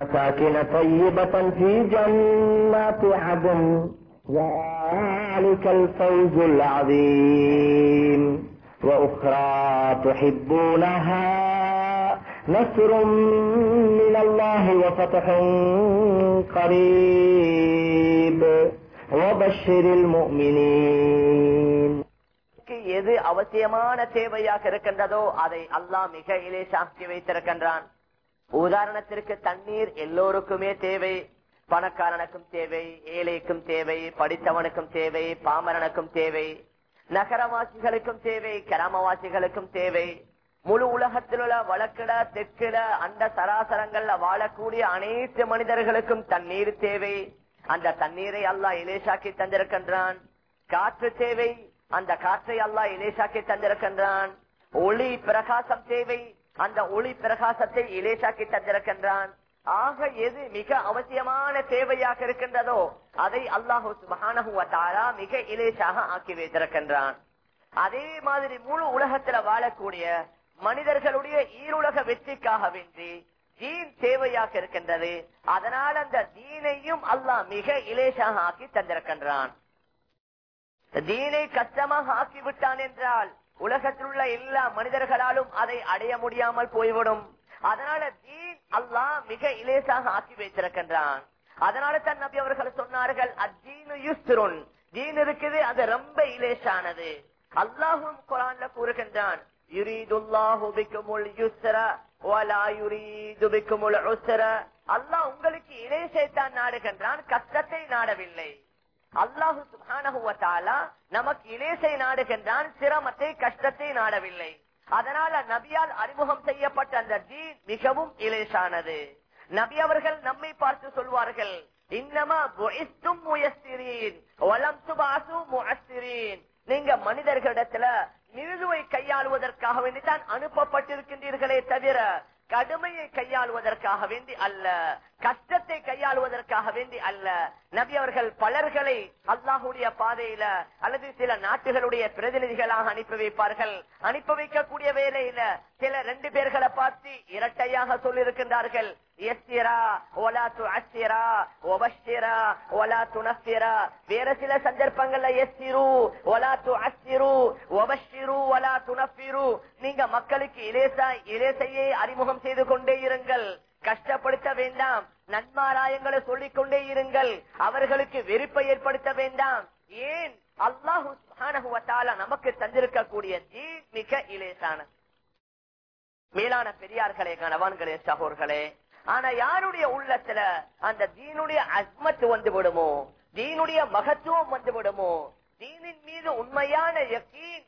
مساكن طيبة في جنات عدن ذلك الفوز العظيم وأخرى تحبونها نصر من الله وفتح قريب وبشر المؤمنين நமக்கு எது அவசியமான தேவையாக இருக்கின்றதோ அதை அல்லாஹ் மிக இலேசாக்கி வைத்திருக்கின்றான் உதாரணத்திற்கு தண்ணீர் எல்லோருக்குமே தேவை. பணக்காரனுக்கும் தேவை ஏழைக்கும் தேவை படித்தவனுக்கும் தேவை பாமரனுக்கும் தேவை. நகரவாசிகளுக்கும் தேவை கிராமவாசிகளுக்கும் தேவை. முழு உலகத்தில் உள்ள வழக்கிட தெற்கிட அந்த சராசரங்கள்ல வாழக்கூடிய அனைத்து மனிதர்களுக்கும் தண்ணீர் தேவை. அந்த தண்ணீரை அல்லா இலேசாக்கி தந்திருக்கின்றான். காற்று தேவை. அந்த காற்றை அல்லா இலேசாக்கி தந்திருக்கின்றான். ஒளி பிரகாசம் தேவை. அந்த ஒளி பிரகாசத்தை இலேசாக்கி தந்திருக்கின்றான். ஆக எது மிக அவசியமான தேவையாக இருக்கின்றதோ அதை அல்லாஹு சுபஹானஹு மிக இலேசாக ஆக்கி வைத்திருக்கின்றான். அதே மாதிரி முழு உலகத்துல வாழக்கூடிய மனிதர்களுடைய ஈருலக வெற்றிக்காக வேண்டி தீன் தேவையாக இருக்கின்றது. அதனால் அந்த தீனையும் அல்லாஹ் மிக இலேசாக ஆக்கி தந்திருக்கின்றான். தீனை கஷ்டமாக ஆக்கி விட்டான் என்றால் உலகத்தில் உள்ள எல்லா மனிதர்களாலும் அதை அடைய முடியாமல் போய்விடும். அதனால தீன் அல்லாஹ் மிக இலேசாக ஆக்கி வைத்திருக்கின்றான். அதனால தன் நபி அவர்கள் சொன்னார்கள் அத்தீனு யுஸ்ருன் தீன் இருக்குது அது ரொம்ப இலேசானது. அல்லாஹும் குரான்ல கூறுகின்றான் யுரீதுல்லாஹு பிக்குமுல் யுஸ்ர வலா அல்லாஹ் உங்களுக்கு இலேசைத்தான் நாடுகின்றான் கஷ்டத்தை நாடவில்லை. அல்லாஹு சுகானகுவத்தாலா நமக்கு இலேசை நாடுகின்றான் சிரமத்தை கஷ்டத்தை நாடவில்லை. அதனால நபியால் அறிமுகம் செய்யப்பட்ட அந்த ஜீ மிகவும் இலேசானது. நபி அவர்கள் நம்மை பார்த்து சொல்வார்கள் நீங்க மனிதர்களிடத்துல நிழுவை கையாளுவதற்காக வேண்டித்தான் அனுப்பப்பட்டிருக்கின்றீர்களே தவிர கடுமையை கையாளுவதற்காக வேண்டி அல்ல கஷ்டத்தை கையாளுவதற்காக வேண்டி அல்ல. நபி அவர்கள் பலர்களை அல்லாஹுடைய பாதையில அல்லது சில நாட்டுகளுடைய பிரதிநிதிகளாக அனுப்பி வைப்பார்கள். அனுப்பி வைக்கக்கூடிய வேலையில சில ரெண்டு பேர்களை பார்த்து இரட்டையாக சொல்லியிருக்கின்றார்கள். வேற சில சந்தர்ப்பங்கள்ல நீங்க மக்களுக்கு இலேசா இலேசையை அறிமுகம் செய்து கொண்டே இருங்கள். கஷ்டப்படுத்த வேண்டாம். நன்மாராயங்களை சொல்லிக் கொண்டே இருங்கள். அவர்களுக்கு வெறுப்பை ஏற்படுத்த வேண்டாம். ஏன்? அல்லாஹு நமக்கு தந்திருக்கக்கூடிய தீன் மிக இலேசான மேலான பெரியார்களே கணவான்களே சகோர்களே ஆனா யாருடைய உள்ளத்துல அந்த தீனுடைய அஸ்மத் வந்து விடுமோ தீனுடைய மகத்துவம் வந்து விடுமோ தீனின் மீது உண்மையான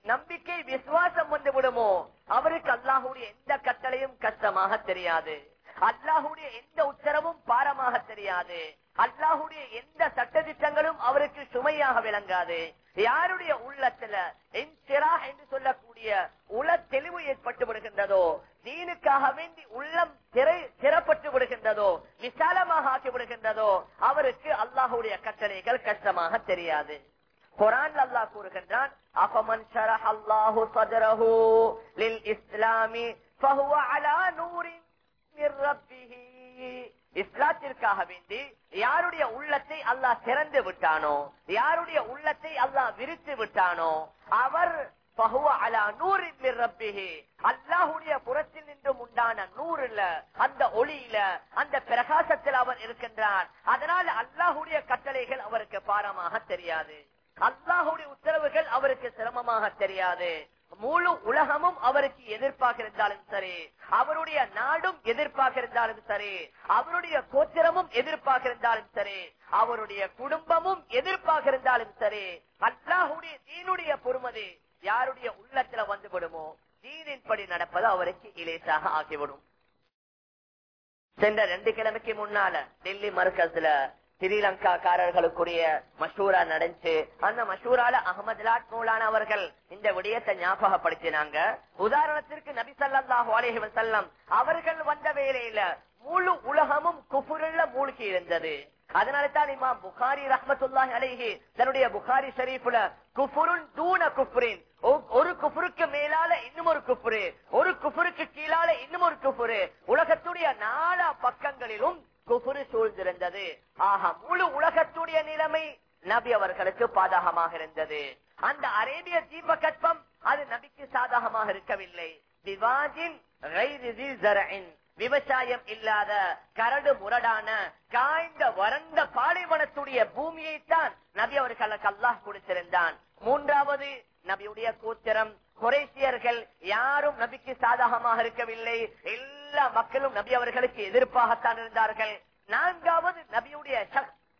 நம்பிக்கை விசுவாசம் வந்து விடுமோ அவருக்கு அல்லாஹுடைய எந்த கட்டளையும் கஷ்டமாக தெரியாது. அல்லாஹுடைய எந்த உத்தரவும் பாரமாக தெரியாது. அல்லாஹுடைய எந்த சட்டத்திட்டங்களும் அவருக்கு சுமையாக விளங்காது. யாருடைய உள்ளத்துல இன்சிரா என்று சொல்லக்கூடிய உள தெளிவு ஏற்பட்டு விடுகின்றதோ தீனுக்காக வேண்டி உள்ளம் திரை திறப்பட்டு விடுகின்றதோ விசாலமாக ஆக்கி விடுகின்றதோ அவருக்கு அல்லாஹுடைய கட்டளைகள் கஷ்டமாக தெரியாது. குரான் அல்லாஹ் கூறுகின்றான் அபமன் ஷரஹ அல்லாஹு சதரஹு லில் இஸ்லாமி ஃபஹுவ அலா நூரின் ரப்பிஹி. இஸ்லாத்திற்காக வேண்டி யாருடைய உள்ளத்தை அல்லாஹ் திறந்து விட்டானோ யாருடைய உள்ளத்தை அல்லாஹ் விரித்து விட்டானோ அவர் அல்லாஹுடைய அலா புறத்தில் நின்றும் உண்டான நூறுல அந்த ஒளியில அந்த பிரகாசத்தில் அவர் இருக்கின்றார். அதனால் அல்லாஹுடைய கட்டளைகள் அவருக்கு பாரமாக தெரியாது. அல்லாஹுடைய உத்தரவுகள் அவருக்கு சிரமமாக தெரியாது. முழு உலகமும் அவருக்கு எதிர்ப்பாக இருந்தாலும் சரி அவருடைய நாடும் எதிர்ப்பாக இருந்தாலும் சரி அவருடைய கோத்திரமும் எதிர்ப்பாக இருந்தாலும் சரி அவருடைய குடும்பமும் எதிர்ப்பாக இருந்தாலும் சரி அல்லாஹுடைய தீனுடைய பொறுமதி யாருடைய உள்ளத்துல வந்து விடுமோ தீனின்படி நடப்பது அவருக்கு இலேசாக ஆகிவிடும். சென்ற ரெண்டு கிழமைக்கு முன்னால டெல்லி மர்கஸ்ல ஸ்ரீலங்காக்காரர்களுக்குரிய மஷூரா நடந்துச்சு அந்த மஷூரால அகமது லாட் மௌலான அவர்கள் இந்த விடயத்தை ஞாபகப்படுத்தினாங்க. உதாரணத்திற்கு நபி ஸல்லல்லாஹு அவர்கள் வந்த வேளையில முழு உலகமும் குஃபுருள்ள மூழ்கி இருந்தது. அதனால தான் இமாம் புகாரி ரஹ்மத்துல்லாஹி அலைஹி தன்னுடைய புகாரி ஷரீஃப்ல குஃபுருன் தூன குஃப்ரின் ஒ- ஒரு குஃபுருக்கு மேலால இன்னும் ஒரு குஃபுரு ஒரு குஃபுருக்கு கீழால இன்னும் ஒரு குஃபுரு. உலகத்துடைய நாலா பக்கங்களிலும் குஃபுரு சூழ்ந்திருந்தது. ஆக முழு உலகத்துடைய நிலைமை நபி அவர்களுக்கு பாதகமாக இருந்தது. அந்த அரேபிய தீபகற்பம் அது நபிக்கு சாதகமாக இருக்கவில்லை. விவாஜின் விவசாயம் இல்லாத கரடு முரடான காய்ந்த வறண்ட பாலைவனத்துடைய பூமியைத்தான் நபி அவர்களுக்கு அல்லாஹ் கொடுத்திருந்தான். மூன்றாவது நபியுடைய கூத்திரம் குறைசியர்கள் யாரும் நபிக்கு சாதகமாக இருக்கவில்லை. எல்லா மக்களும் நபி அவர்களுக்கு எதிர்ப்பாகத்தான் இருந்தார்கள். நான்காவது நபியுடைய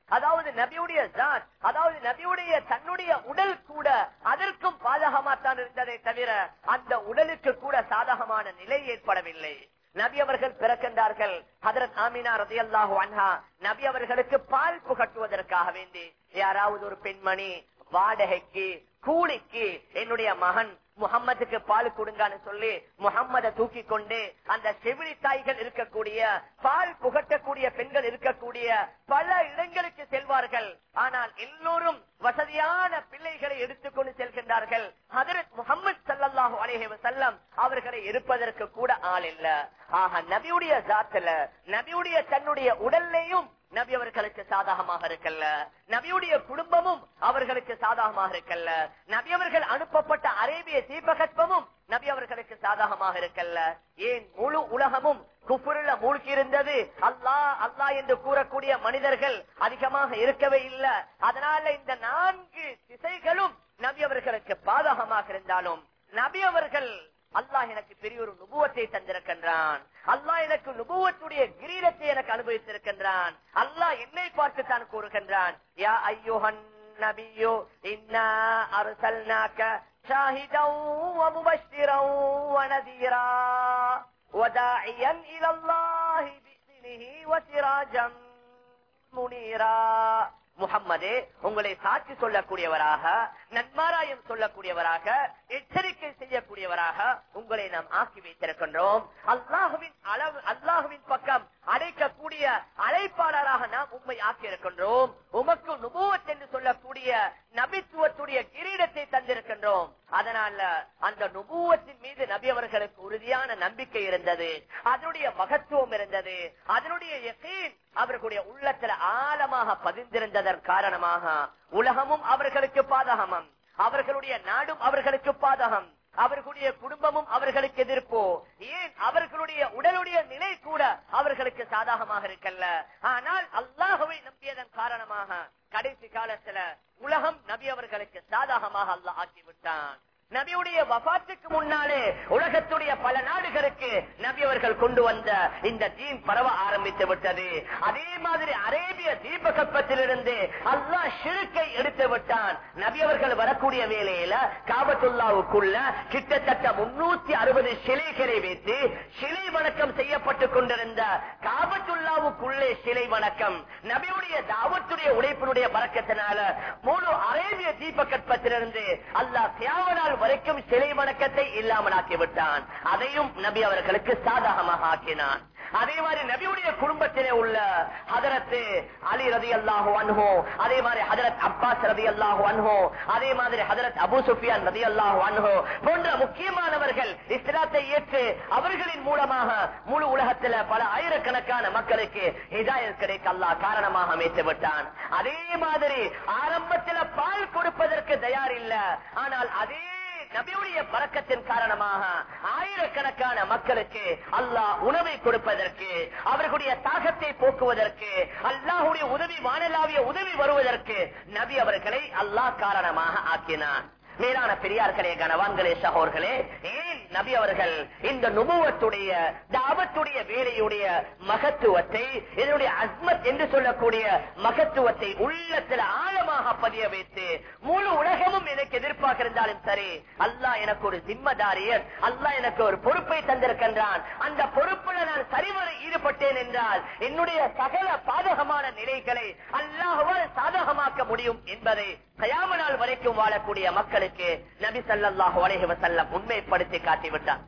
அதாவது நபியுடைய ஜாத் அதாவது நபியுடைய தன்னுடைய உடல் கூட அதற்கும் பாதகமாத்தான் இருந்ததை தவிர அந்த உடலுக்கு கூட சாதகமான நிலை ஏற்படவில்லை. நபி அவர்கள் பிறக்கின்றார்கள். ஹதரத் ஆமினா ரதியல்லாஹு அன்ஹா நபி அவர்களுக்கு பால் புகட்டுவதற்காக வேண்டி யாராவது ஒரு பெண்மணி வாடகைக்கு கூலிக்கு என்னுடைய மகன் முகம்மதுக்கு பால் கொடுங்கன்னு சொல்லி முகம்மத தூக்கி கொண்டு அந்த செவிலி தாய்கள் இருக்கக்கூடிய பால் புகட்டக்கூடிய பெண்கள் இருக்கக்கூடிய பல இடங்களுக்கு செல்வார்கள். ஆனால் எல்லோரும் வசதியான பிள்ளைகளை எடுத்துக்கொண்டு செல்கின்றார்கள். ஹதரத் முகமது சல்லாஹூ அலைஹி வசல்லம் அவர்களை இருப்பதற்கு கூட ஆள் இல்ல. ஆக நபியுடைய ஜாத்துல நபியுடைய தன்னுடைய உடல்லையும் நபி அவர்களுக்கு சாதகமாக இருக்கல்ல. நபியுடைய குடும்பமும் அவர்களுக்கு சாதகமாக இருக்கல்ல. நபி அவர்கள் அனுப்பப்பட்ட அரேபிய தீபகற்பமும் நபி அவர்களுக்கு சாதகமாக இருக்கல்ல. ஏன்? முழு உலகமும் குப்புருல மூழ்கி இருந்தது அல்லா அல்லா என்று கூறக்கூடிய மனிதர்கள் அதிகமாக இருக்கவே இல்லை. அதனால இந்த நான்கு திசைகளும் நபி அவர்களுக்கு பாதகமாக இருந்தாலும் நபி அவர்கள் அல்லாஹ் எனக்கு பெரிய ஒரு நுபுவத்தை தந்திருக்கின்றான் அல்லாஹ் எனக்கு நுபுவத்துடைய கிரீடத்தை எனக்கு அனுபவித்திருக்கின்றான் அல்லாஹ் என்னை பார்த்து தான் கூறுகின்றான் யா ஐயோஹன் நபியோ இன்னா அருசல்னாக்க شاهدا ومبشرا ونذيرا وداعيا الى الله باذنه وسراجا منيرا முகம்மதே உங்களை சாட்சி சொல்லக்கூடியவராக நன்மாராயம் சொல்லக்கூடியவராக எச்சரிக்கை செய்யக்கூடியவராக உங்களை நாம் ஆக்கி வைத்திருக்கின்றோம். அல்லாஹுவின் அளவு அல்லாஹுவின் பக்கம் அழைக்கக்கூடிய அழைப்பாளராக நாம் உண்மை ஆக்கியிருக்கின்றோம். உமக்கு நுபுவத் என்று சொல்லக்கூடிய நபித்துவத்துடைய கிரீடத்தை தந்திருக்கின்றோம். அதனால அந்த நுபுவத்தின் மீது நபி அவர்களுக்கு உறுதியான நம்பிக்கை இருந்தது. அதனுடைய மகத்துவம் இருந்தது. அதனுடைய அவர்களுடைய உள்ளத்துல ஆழமாக பதிந்திருந்ததன் காரணமாக உலகமும் அவர்களுக்கு பாதகமம். அவர்களுடைய நாடும் அவர்களுக்கு பாதகம். அவர்களுடைய குடும்பமும் அவர்களுக்கு எதிர்ப்போ. ஏன் அவர்களுடைய உடலுடைய நிலை கூட அவர்களுக்கு சாதகமாக இருக்கல்ல. ஆனால் அல்லாஹுவை நம்பியதன் காரணமாக கடைசி காலத்துல உலகம் நபி அவர்களுக்கு சாதகமாக அல்லாஹ் ஆக்கிவிட்டான். நபியுடைய வபாத்துக்கு முன்னாலே உலகத்துடைய பல நாடுகளுக்கு நபி அவர்கள் கொண்டு வந்த இந்த தீம் பரவ ஆரம்பித்து விட்டது. அதே மாதிரி அரேபிய தீபகற்பத்திலிருந்து அல்லா சிறுக்கை எடுத்து விட்டான். நபி அவர்கள் வரக்கூடிய வேலையில காபத்துல்லாவுக்குள்ள கிட்டத்தட்ட முன்னூத்தி அறுபது சிலைகளை வைத்து சிலை வணக்கம் செய்யப்பட்டுக் கொண்டிருந்த காபத்துல்லாவுக்குள்ளே சிலை வணக்கம் நபியுடைய தாவத்துடைய உழைப்பினுடைய பறக்கத்தினால முழு அரேபிய தீபகற்பத்திலிருந்து அல்லா தியாவனால் வரைக்கும் சிலை வணக்கத்தை இல்லாமலாக்கி விட்டான். அதையும் நபி அவர்களுக்கு சாதகமாக ஆக்கினான். அதே மாதிரி நபியுடைய குடும்பத்திலே உள்ள ஹதரத்து அலி ரதி அல்லாஹோ அன்ஹோ அதே மாதிரி ஹதரத் அப்பாஸ் ரதி அல்லாஹோ அன்ஹோ அதே மாதிரி ஹதரத் அபு சுஃபியான் ரதி அல்லாஹோ அன்ஹோ போன்ற முக்கியமானவர்கள் இஸ்லாத்தை ஏற்று அவர்களின் மூலமாக முழு உலகத்தில் பல ஆயிரக்கணக்கான மக்களுக்கு ஹிதாயத் கிடைக்க அல்லா காரணமாக அமைத்து விட்டான். அதே மாதிரி ஆரம்பத்தில் பால் கொடுப்பதற்கு தயார் இல்லை. ஆனால் அதே நபியுடைய பறக்கத்தின் காரணமாக ஆயிரக்கணக்கான மக்களுக்கு அல்லாஹ் உணவை கொடுப்பதற்கு அவர்களுடைய தாகத்தை போக்குவதற்கு அல்லாஹுடைய உதவி வானலாவிய உதவி வருவதற்கு நபி அவர்களை அல்லாஹ் காரணமாக ஆக்கினான். மேலான பெரியார்களே கனவான்களே சகோர்களே ஏன் நபி அவர்கள் இந்த நுபுவத்துடைய தாபத்துடைய வேலையுடைய மகத்துவத்தை இதனுடைய அஸ்மத் என்று சொல்லக்கூடிய மகத்துவத்தை உள்ளத்தில் ஆழமாக பதிய வைத்து முழு உலகமும் எனக்கு எதிர்ப்பாக இருந்தாலும் சரி அல்லாஹ் எனக்கு ஒரு சிம்மதாரியர் அல்லாஹ் எனக்கு ஒரு பொறுப்பை தந்திருக்கின்றான். அந்த பொறுப்புல நான் சரிவர ஈடுபட்டேன் என்றால் என்னுடைய சகல பாதகமான நிலைகளை அல்லாஹுவால் சாதகமாக்க முடியும் என்பதை கயாம நாள் வரைக்கும் வாழக்கூடிய மக்களுக்கு நபி சல்லாஹு அலைஹி உண்மைப்படுத்தி உண்மைப்படுத்தி காட்டிவிட்டார்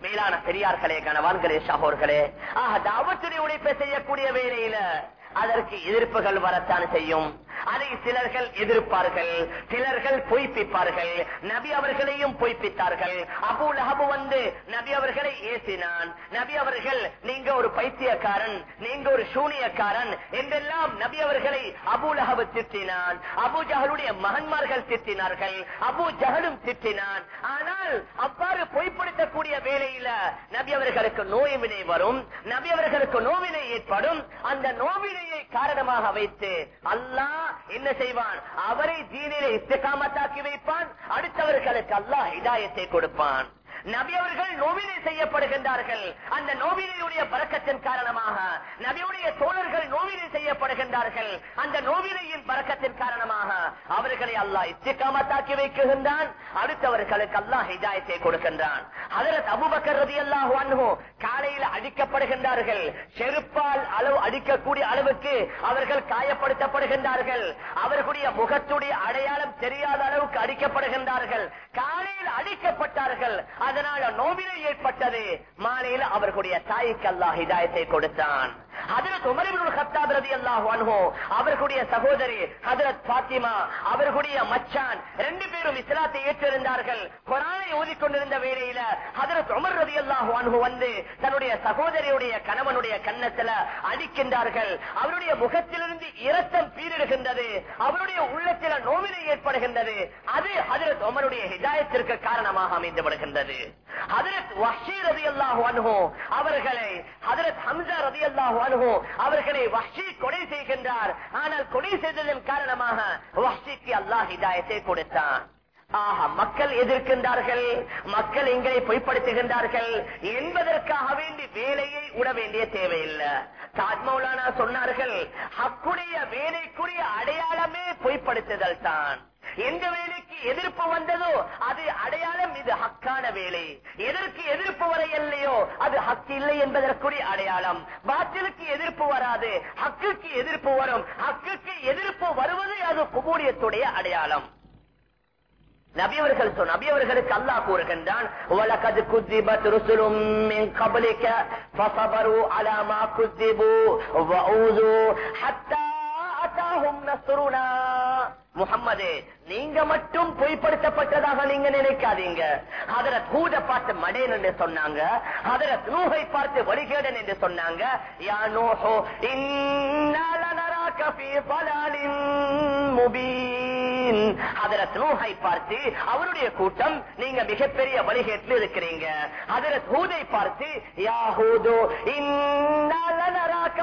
மேலான பெரியார்களே கணவான்களே சகோர்களே ஆக தாவத்துடைய உழைப்பை செய்யக்கூடிய வேலையில அதற்கு எதிர்ப்புகள் வரத்தான் செய்யும். அதை சிலர்கள் எதிர்ப்பார்கள் சிலர்கள் பொய்ப்பிப்பார்கள் நபி அவர்களையும் பொய்ப்பித்தார்கள். அபு லஹபு வந்து நபி அவர்களை ஏசினான். நபி அவர்கள் நீங்க ஒரு பைத்தியக்காரன் நீங்க ஒரு சூனியக்காரன் என்றெல்லாம் நபி அவர்களை அபு லஹபு திட்டினான். அபு ஜஹலுடைய மகன்மார்கள் திட்டினார்கள். அபு ஜஹலும் திட்டினான். ஆனால் அவ்வாறு பொய்ப்படுத்தக்கூடிய வேலையில நபி அவர்களுக்கு நோய்வினை வரும். நபி அவர்களுக்கு நோவினை ஏற்படும். அந்த நோவினையை காரணமாக வைத்து அல்லாஹ் என்ன செய்வான்? அவரை தீனிலே இஸ்திகாமத்தாக்கி வைப்பான். அடுத்தவர்களுக்கு அல்லாஹ் இதாயத்தை கொடுப்பான். நபி அவர்கள் நோவினை செய்யப்படுகின்றார்கள். அந்த நோவினையுடைய பறக்கத்தின் காரணமாக நபியுடைய தோழர்கள் நோவினை செய்யப்படுகின்றார்கள். அந்த நோவினையின் பறக்கத்தின் காரணமாக அவர்களை அல்லாஹ் இஸ்திகாமத்தாக்கி வைக்கின்றான். அடுத்தவர்களுக்கு அல்லாஹ் ஹிதாயத்தை கொடுக்கின்றான். அதற்கு அபுபக்கர் ரதி அல்லாஹு காலையில் அடிக்கப்படுகின்றார்கள். செருப்பால் அளவு அடிக்கக்கூடிய அளவுக்கு அவர்கள் காயப்படுத்தப்படுகின்றார்கள். அவர்களுடைய முகத்துடைய அடையாளம் தெரியாத அளவுக்கு அடிக்கப்படுகின்றார்கள். காலையில் அடிக்கப்பட்டார்கள். அதனால நோவினை ஏற்பட்டது. மாலையில் அவர்களுடைய தாய்க்கு அல்லாஹ் ஹிதாயத்தை கொடுத்தான். ஹதரத் உமரிபுல் ஹத்தாப் ரதி ரலியல்லாஹு அன்ஹோ அவர்களுடைய சகோதரி ஹதரத் பாத்திமா அவர்களுடைய மச்சான் ரெண்டு பேரும் இஸ்லாத்தை ஏற்றிருந்தார்கள். குரானை ஓதிக்கொண்டிருந்த வேளையில ஹதரத் உமர் ரதி ரலியல்லாஹு அன்ஹு வந்து தன்னுடைய சகோதரியுடைய கணவனுடைய கன்னத்துல அடிக்கின்றார்கள். அவருடைய முகத்திலிருந்து இரத்தம் பீரிடுகின்றது. அவருடைய உள்ளத்தில நோவினை ஏற்படுகின்றது. அது ஹதரத் உமருடைய ஹிதாயத்திற்கு காரணமாக அமைந்து விடுகின்றது ஹதரத் வஹ்ஷி ரலியல்லாஹு அன்ஹு அவர்களை ஹதரத் ஹம்சா ரதி ரலியல்லாஹு அன்ஹு அவர்களை வஹ்ஷி கொலை செய்கின்றார். ஆனால் கொலை செய்ததன் காரணமாக வஹ்ஷிக்கு அல்லாஹ் ஹிதாயத்தை கொடுத்தான். ஆஹா மக்கள் எதிர்க்கின்றார்கள். மக்கள் எங்களை பொய்ப்படுத்துகின்றார்கள். என்பதற்காக வேண்டி வேலையை உட வேண்டிய தேவையில்லை. தாஜ்மௌலானா சொன்னார்கள் ஹக்குடைய வேலைக்குரிய அடையாளமே பொய்ப்படுத்துதல் தான். எந்த வேலைக்கு எதிர்ப்பு வந்ததோ அது அடையாளம் இது ஹக்கான வேலை. எதற்கு எதிர்ப்பு வர இல்லையோ அது ஹக் இல்லை என்பதற்குரிய அடையாளம். பாத்திலுக்கு எதிர்ப்பு வராது ஹக்குக்கு எதிர்ப்பு வரும். ஹக்குக்கு எதிர்ப்பு வருவது அது குபூரியத்துடைய அடையாளம். நபியவர்கள் சொன்ன நபியவர்களுக்கு அல்லா கூறுகின்றான் முகம்மது நீங்க மட்டும் பொய்ப்படுத்தப்பட்டதாக நீங்க நினைக்காதீங்க. அதரத் ஹூத பார்த்து மடேன் என்று சொன்னாங்க. அதரத் நூகை பார்த்து வழிகேடன் என்று சொன்னாங்க. யா நூஹோ பார்த்து அவருடைய கூட்டம் நீங்க மிகப்பெரிய வழிகேட்டில் இருக்கிறீங்க. அதர தூதை பார்த்து யா ஹூதோ இன்னாலனராக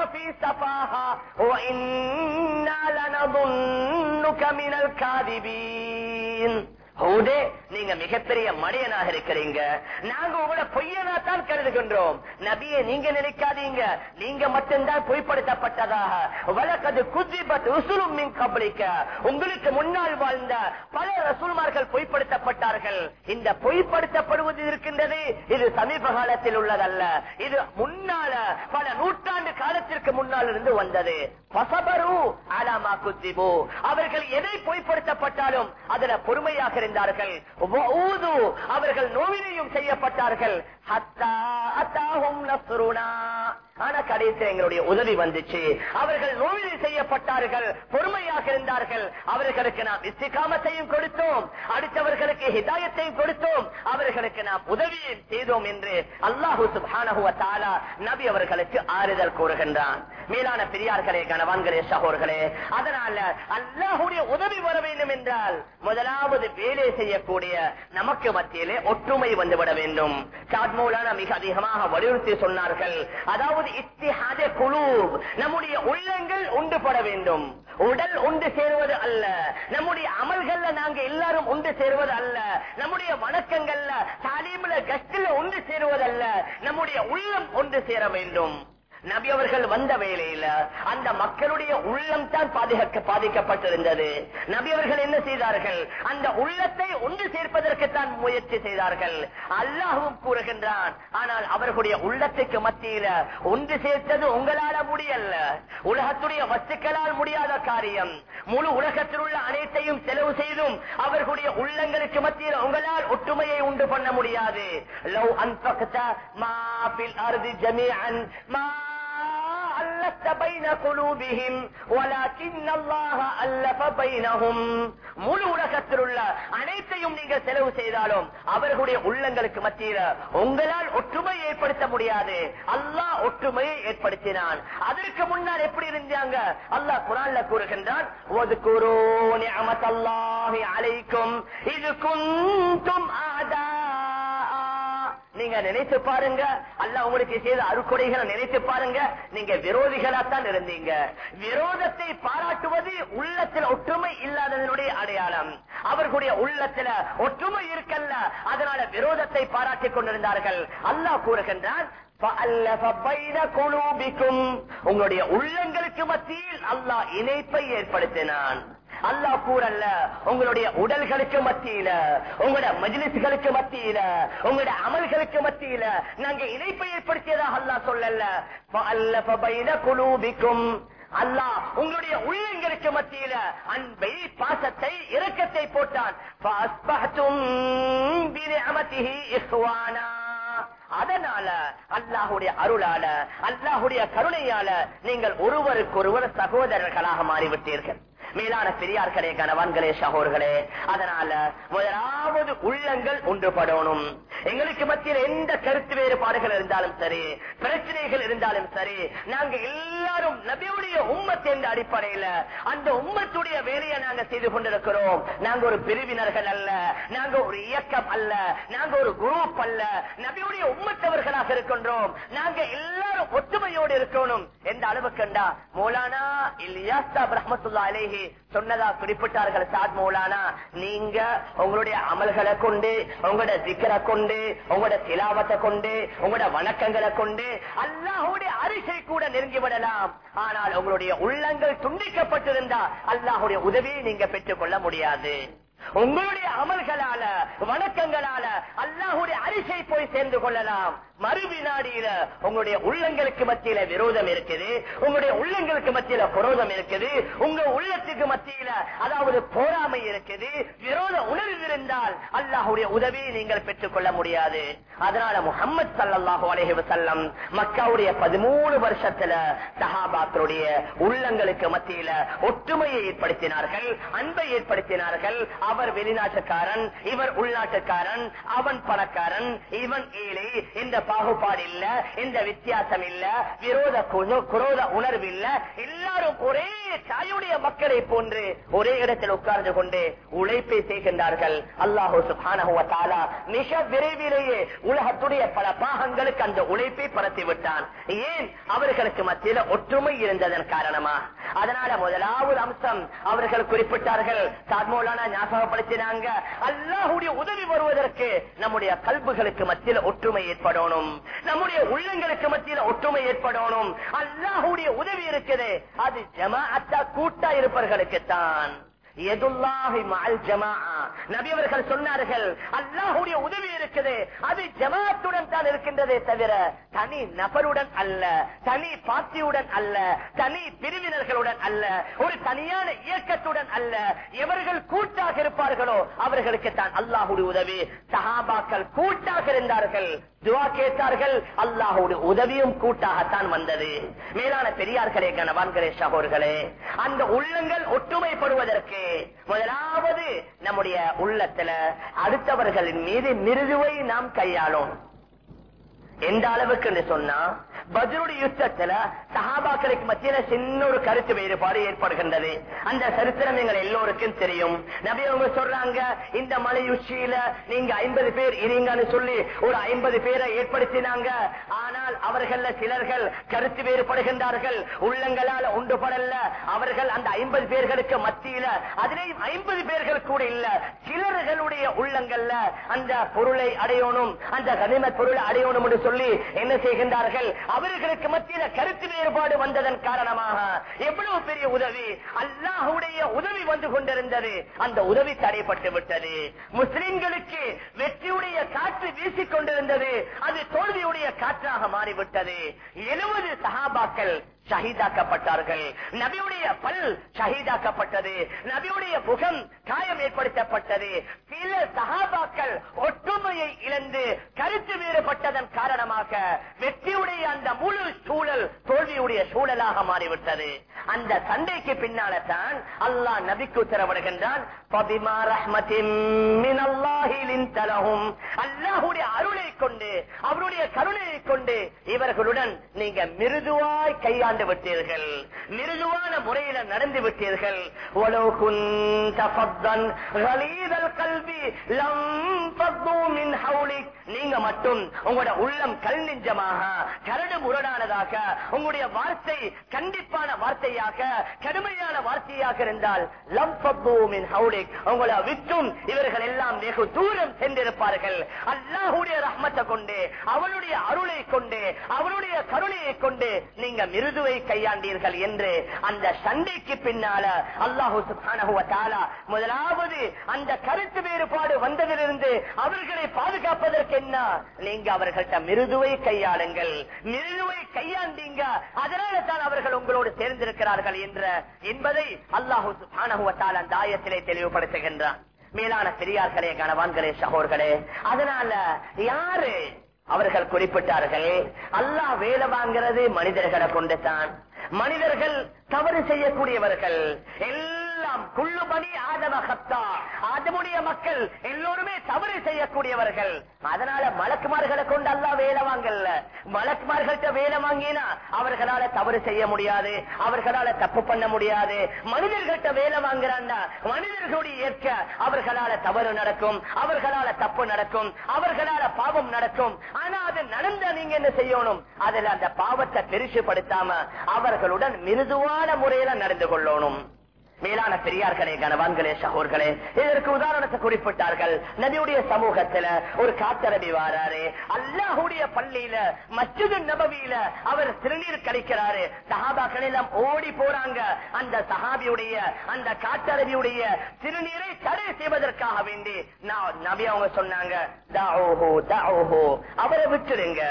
من الكاذبين. ஹவுதே நீங்க மிகப்பெரிய மடையனாக இருக்கிறீங்க. நாங்க உங்களை பொய்யனா தான் கருதுகின்றோம். நபியை நீங்க நினைக்காதீங்க. நீங்க மட்டும்தான் பொய்ப்படுத்தப்பட்டதாக. வழக்கது குதிபத் உசுலும் மின் கபலிக்க. உங்களுக்கு முன்னால் வாழ்ந்த பல ரசூல்மார்கள் பொய்ப்படுத்தப்பட்டார்கள். இந்த பொய்ப்படுத்தப்படுவது இருக்கின்றது இது சமீப காலத்தில் உள்ளதல்ல. இது முன்னால பல நூற்றாண்டு காலத்திற்கு முன்னால் இருந்து வந்தது. பசபரு அலாமா குத்திபு. அவர்கள் எதை பொய்ப்படுத்தப்பட்டாலும் அதுல பொறுமையாக இருந்தார்கள் அவர்கள் நோவினையும் செய்யப்பட்டார்கள். ஆனா கடைசியில் எங்களுடைய உதவி வந்துச்சு. அவர்கள் நோயில் செய்யப்பட்டார்கள் பொறுமையாக இருந்தார்கள். அவர்களுக்கு நாம் இஸ்திகாமத்தையும் கொடுத்தோம். அடுத்தவர்களுக்கு ஹிதாயத்தையும் கொடுத்தோம். அவர்களுக்கு நாம் உதவியும் செய்தோம் என்று அல்லாஹு தாலா நபி அவர்களுக்கு ஆறுதல் கூறுகின்றான். மேலான பெரியார்களே கணவான்களே சகோர்களே அதனால அல்லாஹுடைய உதவி வர வேண்டும் என்றால் முதலாவது வேலை செய்யக்கூடிய நமக்கு மத்தியிலே ஒற்றுமை வந்துவிட வேண்டும். சாத்மூலான மிக அதிகமாக வலியுறுத்தி சொன்னார்கள். அதாவது இத்திஹாத குழு நம்முடைய உள்ளங்கள் உண்டுபட வேண்டும். உடல் ஒன்று சேருவது அல்ல. நம்முடைய அமல்கள்ல நாங்க எல்லாரும் ஒன்று சேருவது அல்ல. நம்முடைய வணக்கங்கள்ல தாலீம்ல கஸ்டில் ஒன்று சேருவதல்ல நம்முடைய உள்ளம் ஒன்று சேர வேண்டும். நபி அவர்கள் வந்த வேளையில அந்த மக்களுடைய உள்ளம் தான் பாதுகாக்க பாதிக்கப்பட்டிருந்தது. நபி அவர்கள் என்ன செய்தார்கள்? அந்த உள்ளத்தை ஒன்று சேர்ப்பதற்கு தான் முயற்சி செய்தார்கள். அல்லாஹும் கூறுகின்றான் ஆனால் அவர்களுடைய உள்ளத்துக்கு மத்தியில ஒன்று சேர்த்தது உங்களால முடியல உலகத்துடைய வஸ்துக்களால் முடியாத காரியம். முழு உலகத்தில் உள்ள அனைத்தையும் செலவு செய்தும் அவர்களுடைய உள்ளங்களுக்கு மத்தியில் உங்களால் ஒற்றுமையை உண்டு பண்ண முடியாது. லவ் அன்பக்த மாபில் அருதி ஜமீஅன் மா ألفت بين قلوبهم ولكن الله ألف بينهم முழு உலகத்தில் உள்ள அனைத்தையும் நீங்கள் செலவு செய்தாலும் அவர்களுடைய உள்ளங்களுக்கு மத்தியில உங்களால் ஒற்றுமை ஏற்படுத்த முடியாது அல்லாஹ் ஒற்றுமையை ஏற்படுத்தினான் அதற்கு முன்னால் எப்படி இருந்தாங்க அல்லாஹ் குரான்ல கூறுகின்றான் ஒதுக்குரோ நிஅமத்தல்லாஹி அலைக்கும் இது குந்தும் ஆதா நீங்க நினைச்சு பாருங்க. அல்ல உங்களுக்கு செய்த அறுக்குறைகளை நினைச்சு பாருங்க. நீங்க விரோதிகளாத்தான் இருந்தீங்க. விரோதத்தை பாராட்டுவது உள்ளத்தில் ஒற்றுமை இல்லாததனுடைய அடையாளம். அவர்களுடைய உள்ளத்துல ஒற்றுமை இருக்கல்ல. அதனால விரோதத்தை பாராட்டிக் கொண்டிருந்தார்கள். அல்லாஹ் கூறுகின்றான் உங்களுடைய உள்ளங்களுக்கு மத்தியில் அல்லாஹ் இணைப்பை ஏற்படுத்தினான். அல்லா கூறல்ல உங்களுடைய உடல்களுக்கு மத்தியில உங்களுடைய மஜிலிசுகளுக்கு மத்தியில உங்களுடைய அமல்களுக்கு மத்தியில நாங்க இணைப்பை ஏற்படுத்தியதாக அல்லா சொல்லல்ல. அல்ல குலூபிக்கும். அல்லா உங்களுடைய உள்ளங்களுக்கு மத்தியில அன்பை பாசத்தை இரக்கத்தை போட்டான். அதனால அல்லாஹுடைய அருளால அல்லாஹுடைய கருணையால நீங்கள் ஒருவருக்கொருவர் சகோதரர்களாக மாறிவிட்டீர்கள். மேலான பெரியார்களே கணவான்களே சகோர்களே அதனால முதலாவது உள்ளங்கள் ஒன்றுபடணும். எங்களுக்கு மத்தியில் எந்த கருத்து வேறுபாடுகள் இருந்தாலும் சரி பிரச்சனைகள் இருந்தாலும் சரி நாங்க எல்லாரும் நபியுடைய உம்மத் என்ற அடிப்படையில அந்த உம்மத்துடைய வேலையை நாங்க செய்து கொண்டிருக்கிறோம். நாங்க ஒரு பிரிவினர்கள் அல்ல நாங்க ஒரு இயக்கம் அல்ல நாங்க ஒரு குரூப் அல்ல நபியுடைய உம்மத்தவர்களாக இருக்கின்றோம். நாங்க எல்லாரும் ஒற்றுமையோடு இருக்கணும். எந்த அளவுக்குண்டா மோலானா இல்லையா ரஹமத்துல்லா அலேஹி சொன்னதா குறிப்பிட்டார்கள் சாத் மூலானா. நீங்க உங்களுடைய அமல்களை கொண்டு உங்களோட சிக்கரை கொண்டு உங்களோட திலாவத்தை கொண்டு உங்களோட வணக்கங்களை கொண்டு அல்லாஹுடைய அரிசை கூட நெருங்கி விடலாம். ஆனால் உங்களுடைய உள்ளங்கள் துண்டிக்கப்பட்டிருந்தா அல்லாஹுடைய உதவியை நீங்க பெற்றுக்கொள்ள முடியாது. உங்களுடைய அமல்களால வணக்கங்களால அல்லாஹுடைய அரிசை போய் சேர்ந்து கொள்ளலாம். மறுவினாடியில உங்களுடைய உள்ளங்களுக்கு மத்தியில விரோதம் இருக்குது உங்களுடைய உள்ளங்களுக்கு மத்தியில புரோதம் இருக்குது உங்க உள்ளத்துக்கு மத்தியில அதாவது போராமை இருக்குது விரோத உணர்வு இருந்தால் அல்லாஹுடைய உதவியை நீங்கள் பெற்றுக் கொள்ள முடியாது. அதனால முகமது சல்லாஹு அலஹி வசல்லம் மக்காவுடைய பதிமூணு வருஷத்துல சஹாபாக்களுடைய உள்ளங்களுக்கு மத்தியில ஒற்றுமையை ஏற்படுத்தினார்கள் அன்பை ஏற்படுத்தினார்கள் அவர் வெளிநாட்டுக்காரன் இவர் உள்நாட்டுக்காரன் அவன் பணக்காரன் இவன் ஏழை இந்த பாகுபாடு இல்ல இந்த வித்தியாசம் இல்ல விரோத குரோத உணர்வு இல்ல எல்லாரும் ஒரே தாயுடைய மக்களை போன்று ஒரே இடத்தில் உட்கார்ந்து கொண்டு உழைப்பை செய்கின்றார்கள். அல்லாஹூ சுப்ஹானஹு மிக விரைவிலேயே உலகத்துடைய பல பாகங்களுக்கு அந்த உழைப்பை பரத்தி விட்டான். ஏன்? அவர்களுக்கு மத்தியில ஒற்றுமை இருந்ததன் காரணமா. அதனால முதலாவது அம்சம் அவர்கள் குறிப்பிட்டார்கள் சாத்மோலான ஞாபகப்படுத்தினாங்க அல்லாஹுடைய உதவி வருவதற்கு நம்முடைய கல்புகளுக்கு மத்தியில ஒற்றுமை ஏற்படணும். நம்முடைய உள்ளங்களுக்கு மத்தியில ஒற்றுமை ஏற்படணும். அல்லாஹுடைய உதவி இருக்குது. அது ஜமாஅத்தா கூட்டா இருப்பவர்களுக்கு தான் எதுல்லாஹி ஜமாஅ. சொன்னார்கள் அல்லாஹுடைய உதவி இருக்குது அது ஜமாத்துடன் தான் இருக்கின்றதே தவிர தனி நபருடன் அல்ல தனி பார்ட்டியுடன் அல்ல தனி பிரிவினர்களுடன் அல்ல ஒரு தனியான இயக்கத்துடன் அல்ல எவர்கள் கூட்டாக இருப்பார்களோ அவர்களுக்கு தான் அல்லாஹுடைய உதவி சஹாபாக்கள் கூட்டாக இருந்தார்கள் துவா கேட்டார்கள் அல்லாஹுடைய உதவியும் கூட்டாகத்தான் வந்தது. மேலான பெரியார்களே கணவான்களே சகோர்களே அந்த உள்ளங்கள் ஒற்றுமைப்படுவதற்கு முதலாவது நம்முடைய உள்ளத்துல அடுத்தவர்களின் மீது மிருதுவை நாம் கையாளும். எந்த அளவுக்கு என்று சொன்னா பஜ்ருடைய யுத்தத்துல சஹாபாக்களுக்கு மத்தியில சின்ன ஒரு கருத்து வேறுபாடு ஏற்படுகின்றது. அந்த சரித்திரம் எங்கள் எல்லோருக்கும் தெரியும். நபி அவங்க சொல்றாங்க இந்த மலை உச்சியில நீங்க ஐம்பது பேர் இருங்கன்னு சொல்லி ஒரு ஐம்பது பேரை ஏற்படுத்தினாங்க. ஆனால் அவர்கள சிலர்கள் கருத்து வேறுபடுகின்றார்கள். உள்ளங்களால் உண்டுபடல அவர்கள் அந்த ஐம்பது பேர்களுக்கு மத்தியில அதிலேயும் ஐம்பது பேர்கள் கூட இல்ல சிலர்களுடைய உள்ளங்கள்ல அந்த பொருளை அடையணும் அந்த கனிம பொருளை அடையணும் என்று சொல்லி என்ன செய்கின்றார்கள்? அவர்களுக்கு மத்தியில கருத்து வேறுபாடு வந்ததன் காரணமாக எவ்வளவு பெரிய உதவி அல்லாஹுடைய உதவி வந்து கொண்டிருந்தது. அந்த உதவி தடைப்பட்டு விட்டது. முஸ்லிம்களுக்கு வெற்றியுடைய காற்று வீசிக் கொண்டிருந்தது. அது தோல்வியுடைய காற்றாக மாறிவிட்டது. எழுபது சஹாபாக்கள் ஷஹீதாக்கப்பட்டார்கள். நபியுடைய பல் ஷஹீதாக்கப்பட்டது. நபியுடைய முகம் காயம் ஏற்படுத்தப்பட்டது. சில சகாபாக்கள் ஒற்றுமையை இழந்து கருத்து வேறுபட்டதன் காரணமாக வெற்றியுடைய அந்த முழு சூழல் தோல்வியுடைய சூழலாக மாறிவிட்டது. அந்த சண்டைக்கு பின்னால தான் அல்லாஹ் நபிக்கு உத்தரவிடுகின்றான் "ஃபபிமா ரஹ்மத்தின் அருளை கொண்டு அவருடைய கருணையை கொண்டு இவர்களுடன் நீங்க மிருதுவாய் கையாண்டு வாழ்ந்து விட்டீர்கள். மிருதுவான முறையில நடந்து விட்டீர்கள். நீங்க மட்டும் உங்களோட உள்ளம் கல் நெஞ்சமாக கரடு முரடானதாக உங்களுடைய வார்த்தை கண்டிப்பான வார்த்தையாக கடுமையான வார்த்தையாக இருந்தால் உங்களை விட்டும் இவர்கள் எல்லாம் வெகு தூரம் சென்றிருப்பார்கள். அல்லாஹுடைய ரஹ்மத்தை கொண்டு அவளுடைய அருளை கொண்டு அவளுடைய கருணையை கொண்டு நீங்க மிருதுவை கையாண்டீர்கள் என்று அந்த சண்டைக்கு பின்னால அல்லாஹு முதலாவது அந்த கருத்து வேறுபாடு வந்ததிலிருந்து அவர்களை பாதுகாப்பதற்கு என்ன? நீங்க அவர்கள்ட்ட மிருதுவை கையாளுங்கள். மிருதுவை கையாண்டீங்க. அதனால தான் அவர்கள் உங்களோடு சேர்ந்திருக்கிறார்கள் என்ற என்பதை அல்லாஹு சுப்ஹானஹு அந்த ஆயத்திலே தெளிவுபடுத்துகின்றான். மேலான பெரியார்களே கணவான்களே சகோர்களே அதனால யாரு அவர்கள் குறிப்பிட்டார்கள் அல்லாஹ் வேலை வாங்கிறது மனிதர்களை கொண்டு தான் மனிதர்கள் தவறு செய்யக்கூடியவர்கள். எல்லாம் குள்ளு பணி ஆதம ஆதமுடைய மக்கள் எல்லோருமே தவறு செய்யக்கூடியவர்கள். அதனால மலக்குமார்களை கொண்டு அல்லா வேலை வாங்கல. மலக்குமார்கள்ட்ட வேலை வாங்கினா அவர்களால தவறு செய்ய முடியாது. அவர்களால தப்பு பண்ண முடியாது. மனிதர்கள்ட்ட வேலை வாங்குறான்னா மனிதர்களுடைய ஏற்க அவர்களால தவறு நடக்கும். அவர்களால தப்பு நடக்கும். அவர்களால பாவம் நடக்கும். ஆனா அது நடந்த நீங்க என்ன செய்யணும்? அதுல அந்த பாவத்தை பெருசுப்படுத்தாம அவர்களுடன் மிருதுவான முறையில நடந்து கொள்ளணும். மேலான பெரியார்களே கனவான்களே சகோர்களே இதற்கு உதாரணத்தை குறிப்பிட்டார்கள். நபியுடைய சமூகத்துல ஒரு காத்தரபி வாராரு. அல்லாஹுடைய பள்ளியில மஸ்ஜிது நபவியில அவர் திருநீர் கழிக்கிறாரு. சஹாபாக்கள் எல்லாம் ஓடி போறாங்க. அந்த சஹாபியுடைய அந்த காத்தரபியுடைய திருநீரை தடை செய்வதற்காக வேண்டி நான் நபி அவங்க சொன்னாங்க "தஅூஹு, தஅூஹு." அவரை விட்டுருங்க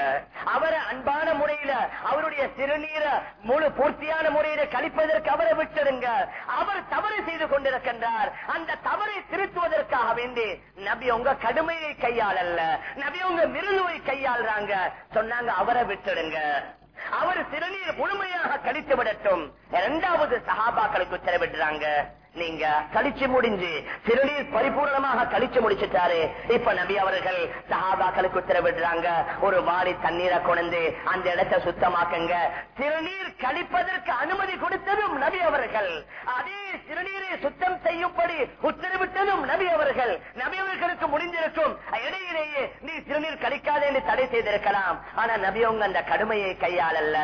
அவரை அன்பான முறையில அவருடைய திருநீரை முழு பூர்த்தியான முறையில கழிப்பதற்கு அவரை விட்டுருங்க அவர் தவறு செய்து கொண்டிருக்கின்றார். அந்த தவறை திருத்துவதற்காக வேண்டி நபி உங்க கடுமையை கையாளல்ல. நபி உங்க மிருதுவை கையாளுறாங்க. சொன்னாங்க அவரை விட்டுடுங்க. அவர் சிறுநீர் முழுமையாக கழித்து விடட்டும் இரண்டாவது சகாபாக்களுக்கு உத்தரவிடுறாங்க. நீங்க கழிச்சு முடிஞ்சு சிறுநீர் பரிபூர்ணமாக கழிச்சு முடிச்சுட்டாரு. இப்ப நபி அவர்கள் சஹாபாக்களுக்கு உத்தரவிடுறாங்க. ஒரு வாளி தண்ணீரை கொண்டு அந்த இடத்தை சுத்தமாக்குங்க. திருநீர் கழிப்பதற்கு அனுமதி கொடுத்ததும் நபி அவர்கள். அதே திருநீரை சுத்தம் செய்யும்படி உத்தரவிட்டதும் நபி அவர்கள். நபி அவர்களுக்கு முடிஞ்சிருக்கும் இடையிலேயே நீ திருநீர் கழிக்காதே என்று தடை செய்திருக்கலாம். ஆனா நபி அவங்க அந்த கடுமையை கையாளல்ல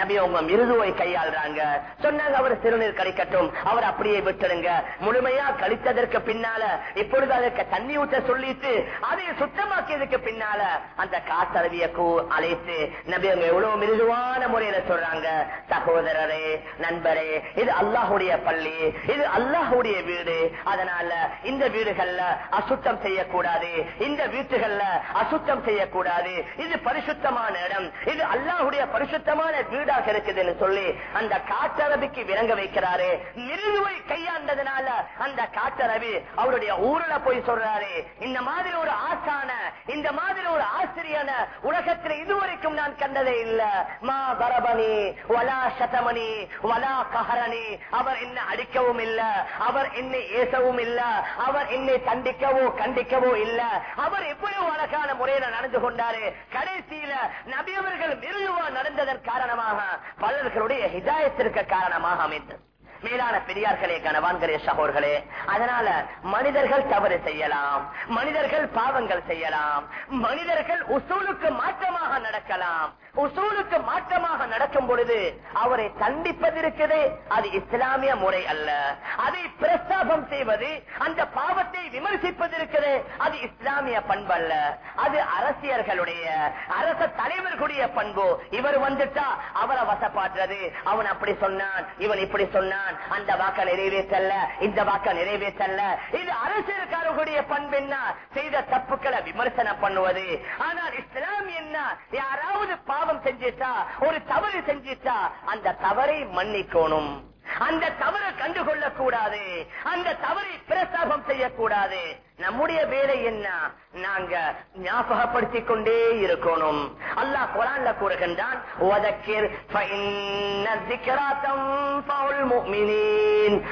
நபி அவங்க மிருதுவை கையாளுறாங்க. சொன்னாங்க அவர் திருநீர் கழிக்கட்டும். அவர் அப்படியே விட்டு பாருங்க. முழுமையா கழித்ததற்கு பின்னால இப்பொழுது அதற்கு தண்ணி ஊற்ற சொல்லிட்டு அதை சுத்தமாக்கியதுக்கு பின்னால அந்த காசரவிய கூ அழைத்து நபி அவங்க எவ்வளவு மிருதுவான முறையில சொல்றாங்க. சகோதரரே நண்பரே இது அல்லாஹுடைய பள்ளி இது அல்லாஹுடைய வீடு. அதனால இந்த வீடுகள்ல அசுத்தம் செய்யக்கூடாது. இந்த வீட்டுகள்ல அசுத்தம் செய்யக்கூடாது. இது பரிசுத்தமான இடம். இது அல்லாஹுடைய பரிசுத்தமான வீடாக இருக்குதுன்னு சொல்லி அந்த காற்றரபிக்கு விளங்க வைக்கிறாரு. மிருதுவை வந்ததுனால அந்த காட்டரவி அவருடைய ஊர்ல போய் சொல்றாரு. இந்த மாதிரி ஒரு ஆசான இந்த மாதிரி ஒரு ஆசிரியன உலகத்தில் இதுவரைக்கும் நான் கண்டதே இல்ல. மா பரபணி வலா சதமணி வலா கஹரணி. அவர் என்ன அடிக்கவும் இல்ல. அவர் என்னை ஏசவும் இல்ல. அவர் என்னை தண்டிக்கவோ கண்டிக்கவோ இல்ல. அவர் எவ்வளவு அழகான முறையில நடந்து கொண்டாரு. கடைசியில நபியவர்கள் மிருதுவா நடந்ததன் காரணமாக பலர்களுடைய ஹிதாயத்திற்கு காரணமாக அமைந்தது. மேலான பெரியார்களே கனவான்களே சகோர்களே அதனால மனிதர்கள் தவறு செய்யலாம் மனிதர்கள் பாவங்கள் செய்யலாம் மனிதர்கள் உசூலுக்கு மாற்றமாக நடக்கலாம். உசூலுக்கு மாற்றமாக நடக்கும் பொழுது அவரை தண்டிப்பது அது இஸ்லாமிய முறை அல்ல. அதை பிரஸ்தாபம் செய்வது அந்த பாவத்தை விமர்சிப்பது இருக்குது அது இஸ்லாமிய பண்பு அல்ல. அது அரசியர்களுடைய அரச தலைவர்களுடைய பண்பு. இவர் வந்துட்டா அவரை வசப்பாடுறது. அவன் அப்படி சொன்னான் இவன் இப்படி சொன்னான். அந்த வாக்க நிறைவேற்றல்ல இந்த வாக்க நிறைவேற்றல்ல. இது அரசியல்காரர்களுடைய பண்பு என்ன? செய்த தப்புக்களை விமர்சனம் பண்ணுவது. ஆனால் இஸ்லாம் என்ன? யாராவது பாவம் பாவம் செஞ்சிட்டா ஒரு தவறு செஞ்சிட்டா அந்த தவறை மன்னிக்கணும். அந்த தவறை கண்டுகொள்ள கூடாது அந்த தவறை பிரஸ்தாபம் செய்யக்கூடாது. நம்முடைய வேலை என்ன? நாங்க ஞாபகப்படுத்திக் கொண்டே இருக்கணும். அல்லாஹ் குரான்ல கூறுகின்றான்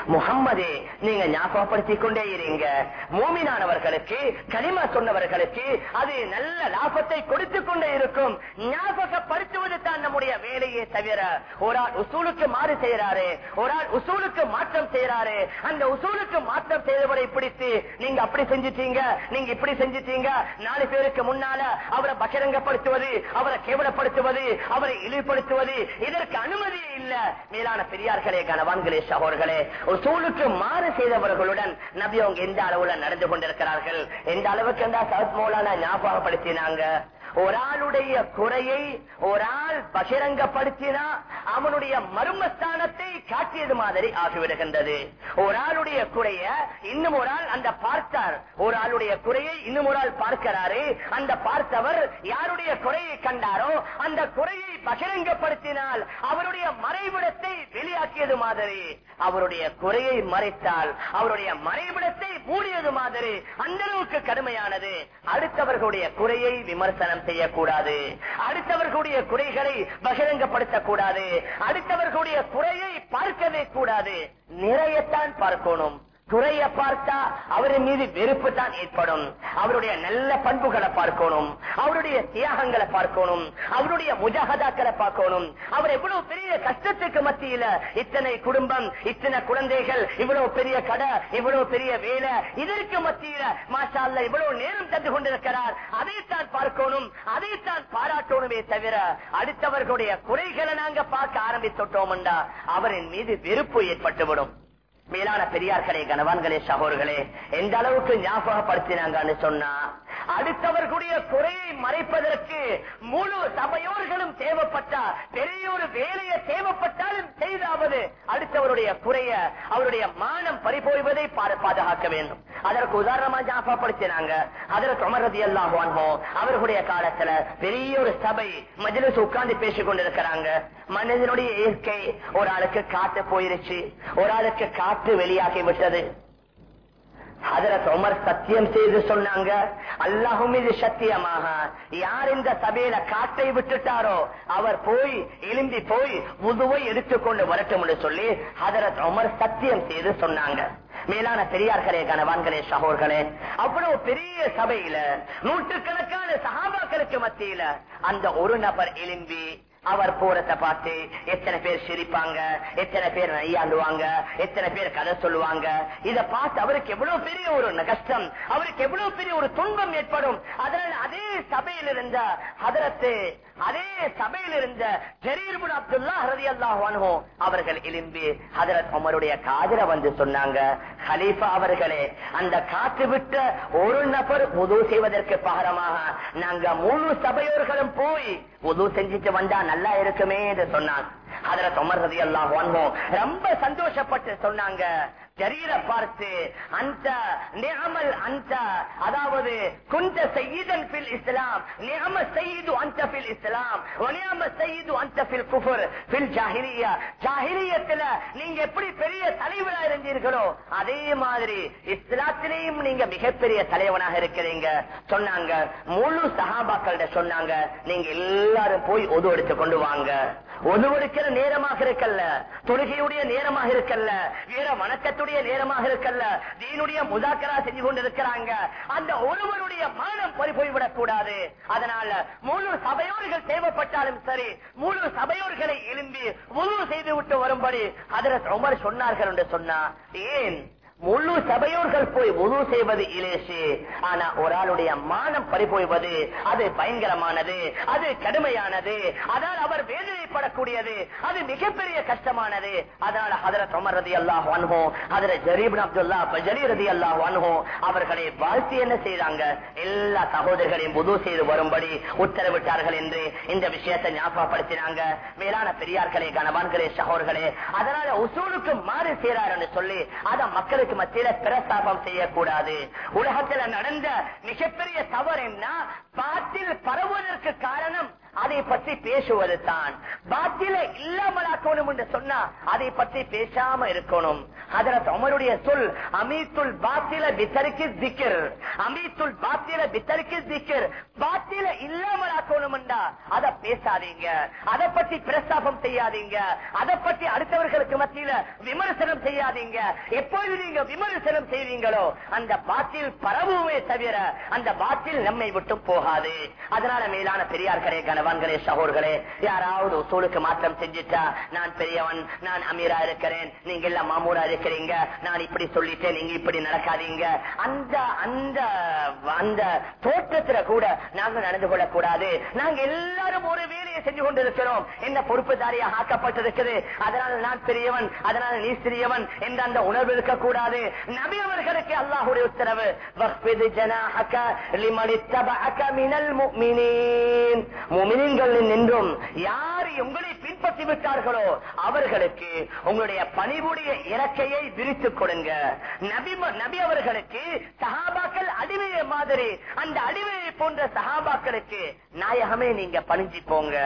முகம்மதே நீங்க ஞாபகப்படுத்திக் கொண்டே இருங்க. மூமினானவர்களுக்கு கனிமா சொன்னவர்களுக்கு அது நல்ல லாபத்தை கொடுத்துக் கொண்டே இருக்கும். ஞாபகப்படுத்துவது தான் நம்முடைய வேலையே தவிர ஒரு ஆள் உசூலுக்கு மாறு செய்யறாரு ஒரு ஆள் உசூலுக்கு மாற்றம் செய்யறாரு அந்த உசூலுக்கு மாற்றம் செய்தவரை பிடித்து நீங்க அப்படி செஞ்சிட்டீங்க நீங்க இப்படி செஞ்சிட்டீங்க நாலு பேருக்கு முன்னால அவரை பகிரங்கப்படுத்துவது அவரை கேவலப்படுத்துவது அவரை இழிவுபடுத்துவது இதற்கு அனுமதி இல்ல. மேலான பெரியார்களே கணவான்களே சகோர்களே ஒரு சூழுக்கு மாறு செய்தவர்களுடன் நபி அவங்க எந்த அளவுல நடந்து கொண்டிருக்கிறார்கள்? எந்த அளவுக்கு அந்த சவுத் மௌலான ஞாபகப்படுத்தினாங்க? ஒரு ஆளுடைய குறையை ஒரு ஆள் பகிரங்கப்படுத்தினா அவனுடைய மர்மஸ்தானத்தை காட்டியது மாதிரி ஆகிவிடுகின்றது. ஒரு ஆளுடைய குறைய இன்னும் ஒரு ஆள் அந்த பார்த்தார். ஒரு ஆளுடைய குறையை இன்னும் ஒரு ஆள் பார்க்கிறாரு. அந்த பார்த்தவர் யாருடைய குறையை கண்டாரோ அந்த குறையை பகிரங்கப்படுத்தினால் அவருடைய மறைவிடத்தை வெளியாக்கியது மாதிரி. அவருடைய குறையை மறைத்தால் அவருடைய மறைவிடத்தை மூடியது மாதிரி. அந்த அளவுக்கு கடுமையானது. அடுத்தவர்களுடைய குறையை விமர்சனம் செய்யக்கூடாது. அடுத்தவர்களுடைய குறைகளை பகிரங்கப்படுத்தக்கூடாது. அடுத்தவர்களுடைய குறையை பார்க்கவே கூடாது. நிறையத்தான் பார்க்கணும். குறைய பார்த்தா அவரின் மீது வெறுப்பு தான் ஏற்படும். அவருடைய நல்ல பண்புகளை பார்க்கணும். அவருடைய தியாகங்களை பார்க்கணும். அவருடைய முஜாகதாக்களை பார்க்கணும். அவர் எவ்வளவு பெரிய கஷ்டத்துக்கு மத்தியில இத்தனை குடும்பம் இத்தனை குழந்தைகள் இவ்வளவு பெரிய கடை இவ்வளவு பெரிய வேலை இதற்கு மத்தியில மாஷா இவ்வளவு நேரம் தந்து கொண்டிருக்கிறார். அதைத்தான் பார்க்கணும். அதைத்தான் பாராட்டணுமே தவிர அடுத்தவர்களுடைய குறைகளை நாங்க பார்க்க ஆரம்பித்துட்டோம்டா. அவரின் மீது வெறுப்பு ஏற்பட்டுவிடும். மேலான பெரியார்களே கணவான்களே சகோர்களே எந்த அளவுக்கு ஞாபகப்படுத்தினாங்கன்னு சொன்னா அடுத்தவர்களுடைய குறையை மறைப்பதற்கு முழு சபையோர்களும் தேவைப்பட்டா பெரிய ஒரு வேலையை தேவைப்பட்டாலும் செய்தாவது அடுத்தவருடைய குறைய அவருடைய மானம் பறிபோய்வதை பாதுகாக்க வேண்டும். அதற்கு உதாரணமா ஞாபகப்படுத்தினாங்க அதற்கு அமரதி எல்லாம் அவர்களுடைய காலத்துல பெரிய ஒரு சபை மஜிலிஸ் உட்கார்ந்து பேசிக் கொண்டிருக்கிறாங்க. மனிதனுடைய இயற்கை ஒரு ஆளுக்கு காத்து போயிருச்சு ஒரு ஆளுக்கு காற்று வெளியாகி விட்டது. ஹதரத் உமர் சத்தியம் செய்து சொன்னாங்க. அல்லாஹும் மீது சத்தியமாக. யார் இந்த சபையில காட்டை விட்டுட்டாரோ அவர் போய் எழும்பி போய் உதுவை எடுத்துக்கொண்டு வரட்டும் சொல்லி ஹதரத் உமர் சத்தியம் செய்து சொன்னாங்க. மேலான பெரியார்களே கணவான்களே சகோர்களே அவ்வளவு பெரிய சபையில நூற்றுக்கணக்கான சகாபாக்களுக்கு மத்தியில அந்த ஒரு நபர் எழும்பி அவர் போறத பார்த்து எத்தனை பேர் சிரிப்பாங்க எத்தனை பேர் நையாண்டுவாங்க எத்தனை பேர் கதை சொல்லுவாங்க. இத பார்த்து அவருக்கு எவ்வளவு பெரிய ஒரு கஷ்டம் அவருக்கு எவ்வளவு பெரிய ஒரு துன்பம் ஏற்படும். அதனால அதே சபையில் இருந்த அதரத்து அதே சபையில் இருந்த ஜரீர்புல் அப்துல்லா ஹரதி அல்லாஹோ அவர்கள் எழும்பி ஹதரத் உமருடைய காதல வந்து சொன்னாங்க ஹலீஃபா அவர்களே அந்த காத்து விட்ட ஒரு நபர் உது செய்வதற்கு பகரமாக நாங்க முழு சபையோர்களும் போய் உது செஞ்சுட்டு வந்தா நல்லா இருக்குமே என்று சொன்னாங்க அதுல தொமர்றது எல்லாம் ரொம்ப சந்தோஷப்பட்டு சொன்னாங்க ஜரீர பார்த்து அந்த நியமல் அந்த அதாவது குந்த செய்யுதன் பில் இஸ்லாம் நியம செய்து அந்த பில் இஸ்லாம் ஒனியாம செய்து அந்த பில் குஃபர் பில் ஜாஹிலியா. ஜாஹிலியத்துல நீங்க எப்படி பெரிய தலைவரா இருந்தீர்களோ அதே மாதிரி இஸ்லாத்திலேயும் நீங்க மிகப்பெரிய தலைவனாக இருக்கிறீங்க. சொன்னாங்க. முழு சஹாபாக்கள்கிட்ட சொன்னாங்க. நீங்க எல்லாரும் போய் ஒது எடுத்து கொண்டு வாங்க. ஒது எடுக்கிற நேரமாக இருக்கல்ல. தொழுகையுடைய நேரமாக இருக்கல்ல. வேற வணக்கத்துடைய நேரமாக இருக்கல்ல. தீனுடைய முதாக்கரா செஞ்சு கொண்டிருக்கிறாங்க. அந்த ஒருவருடைய மரணம் போய் போய்விடக் கூடாது. அதனால முழு சபையோர்கள் தேவைப்பட்டாலும் சரி முழு சபையோர்களை எழும்பி முழு செய்து விட்டு வரும்படி அதில் ரொம்ப சொன்னார்கள் என்று சொன்னா ஏன்? முழு சபையோர்கள் போய் உது செய்வது இலேசு. ஆனா ஒரு ஆளுடைய மானம் பறிபோய்வது அது பயங்கரமானது அது கடுமையானது அதனால் அவர் வேதனைப்படக்கூடியது அது மிகப்பெரிய கஷ்டமானது. அதனால ஹதரத் உமர் ரதி அல்லாஹ் அனுபவம் அதுல ஜரீபின் அப்துல்லா ஜரி ரதி அல்லாஹ் அனுபவம் அவர்களை வாழ்த்தி என்ன செய்தாங்க? எல்லா சகோதரர்களையும் உது செய்து வரும்படி உத்தரவிட்டார்கள் என்று இந்த விஷயத்தை ஞாபகப்படுத்தினாங்க. மேலான பெரியார்களே கனவான்களே சகோதர்களே அதனால உசூலுக்கு மாறு செய்றார் என்று சொல்லி அத மக்களுக்கு மத்தியில பிரஸ்தாபம் செய்யக்கூடாது. உலகத்துல நடந்த மிகப்பெரிய தவறு என்ன? பாட்டில் பரவுவதற்கு காரணம் அதை பற்றி பேசுவது தான். பாத்தில இல்லாமலாக்கணும் என்று சொன்னா அதை பற்றி பேசாம இருக்கணும். அதற்கு அமருடைய சொல் அமீத்துல் பாத்தில பித்தருக்கு திக்கர். அமீத்துல் பாத்தில பித்தருக்கு திக்கர். பாத்தில இல்லாமலாக்கணும் அதை பேசாதீங்க. அதை பற்றி பிரஸ்தாபம் செய்யாதீங்க. அதை பற்றி அடுத்தவர்களுக்கு மத்தியில விமர்சனம் செய்யாதீங்க. எப்பொழுது நீங்க விமர்சனம் செய்வீங்களோ அந்த பாத்தில் பரவுமே தவிர அந்த பாத்தில் நம்மை விட்டு போகாது. அதனால மேலான பெரியார்களே கன கணவான்களே சகோர்களே யாராவது உசூலுக்கு மாற்றம் செஞ்சுட்டா நான் பெரியவன் நான் அமீரா இருக்கிறேன் நீங்க எல்லாம் மாமூரா இருக்கிறீங்க நான் இப்படி சொல்லிட்டேன் நீங்க இப்படி நடக்காதீங்க. அந்த அந்த அந்த தோற்றத்துல கூட நாங்க நடந்து கொள்ளக்கூடாது. நாங்க எல்லாரும் ஒரு வேலையை செஞ்சு கொண்டிருக்கிறோம். என்ன பொறுப்புதாரியாக ஆக்கப்பட்டிருக்கிறது அதனால் நான் பெரியவன் அதனால நீ சிறியவன் என்ற அந்த உணர்வு இருக்கக்கூடாது. நபி அவர்களுக்கு அல்லாஹுடைய உத்தரவு வஃபிது ஜனாஹக லிமன் மினல் முஃமினீன் முஃமினீன்களில் நின்றும் யார் உங்களை பின்பற்றி விட்டார்களோ அவர்களுக்கு உங்களுடைய பணிவுடைய இறக்கையை விரித்துக் கொடுங்க. நபி நபி அவர்களுக்கு சகாபாக்கள் அடிமையை மாதிரி அந்த அடிமையை போன்ற சகாபாக்களுக்கு நாயகமே நீங்க பணிஞ்சு போங்க.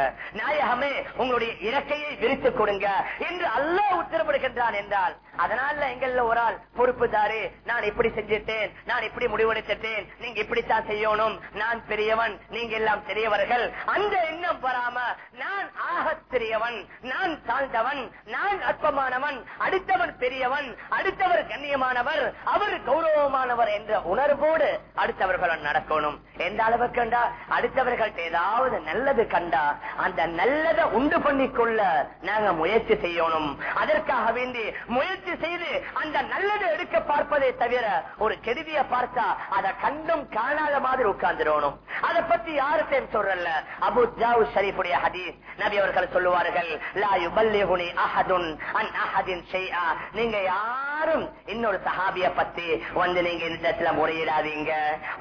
நாயகமே உங்களுடைய இறக்கையை விரித்துக் கொடுங்க என்று அல்ல உத்தரவிடுகின்றான் என்றால் அதனால எங்கள்ல ஒரு ஆள் பொறுப்புதாரு நான் இப்படி செஞ்சிட்டேன் நான் இப்படி முடிவெடுத்துட்டேன் நீங்க இப்படித்தான் செய்யணும் நான் பெரியவன் நீங்க எல்லாம் பெரியவர்கள் அந்த எண்ணம் வராம நான் ஆகத்திரியவன் நான் தாழ்ந்தவன் நான் அற்பமானவன் அடுத்தவன் பெரியவன் அடுத்தவர் கண்ணியமானவர் அவர் கௌரவமானவர் என்ற உணர்வோடு அடுத்தவர்களுடன் நடக்கணும். எந்த அளவுக்கு கண்டா? அடுத்தவர்கள்ட்ட ஏதாவது நல்லது கண்டா அந்த நல்லதை உண்டு பண்ணிக்கொள்ள நாங்க முயற்சி செய்யணும். அதற்காக வேண்டி முயற்சி செய்து அந்த நல்லதை எடுக்க பார்ப்பதை தவிர ஒரு கெடுதிய பார்த்தா அதை கண்டும் காணாத மாதிரி உட்கார்ந்துடணும். அதை பத்தி யாருக்கையும் சொல்றல அபு ஜாவு ஷரீஃபுடைய ஹதீஸ் நபி அவர்கள் சொல்லுவார்கள் லா யுபல்லிகுனி அஹதுன் அன் அஹதின் ஷைஆ. நீங்க யாரும் இன்னொரு சஹாபிய பத்தி வந்து நீங்க இந்த இடத்துல முறையிடாதீங்க.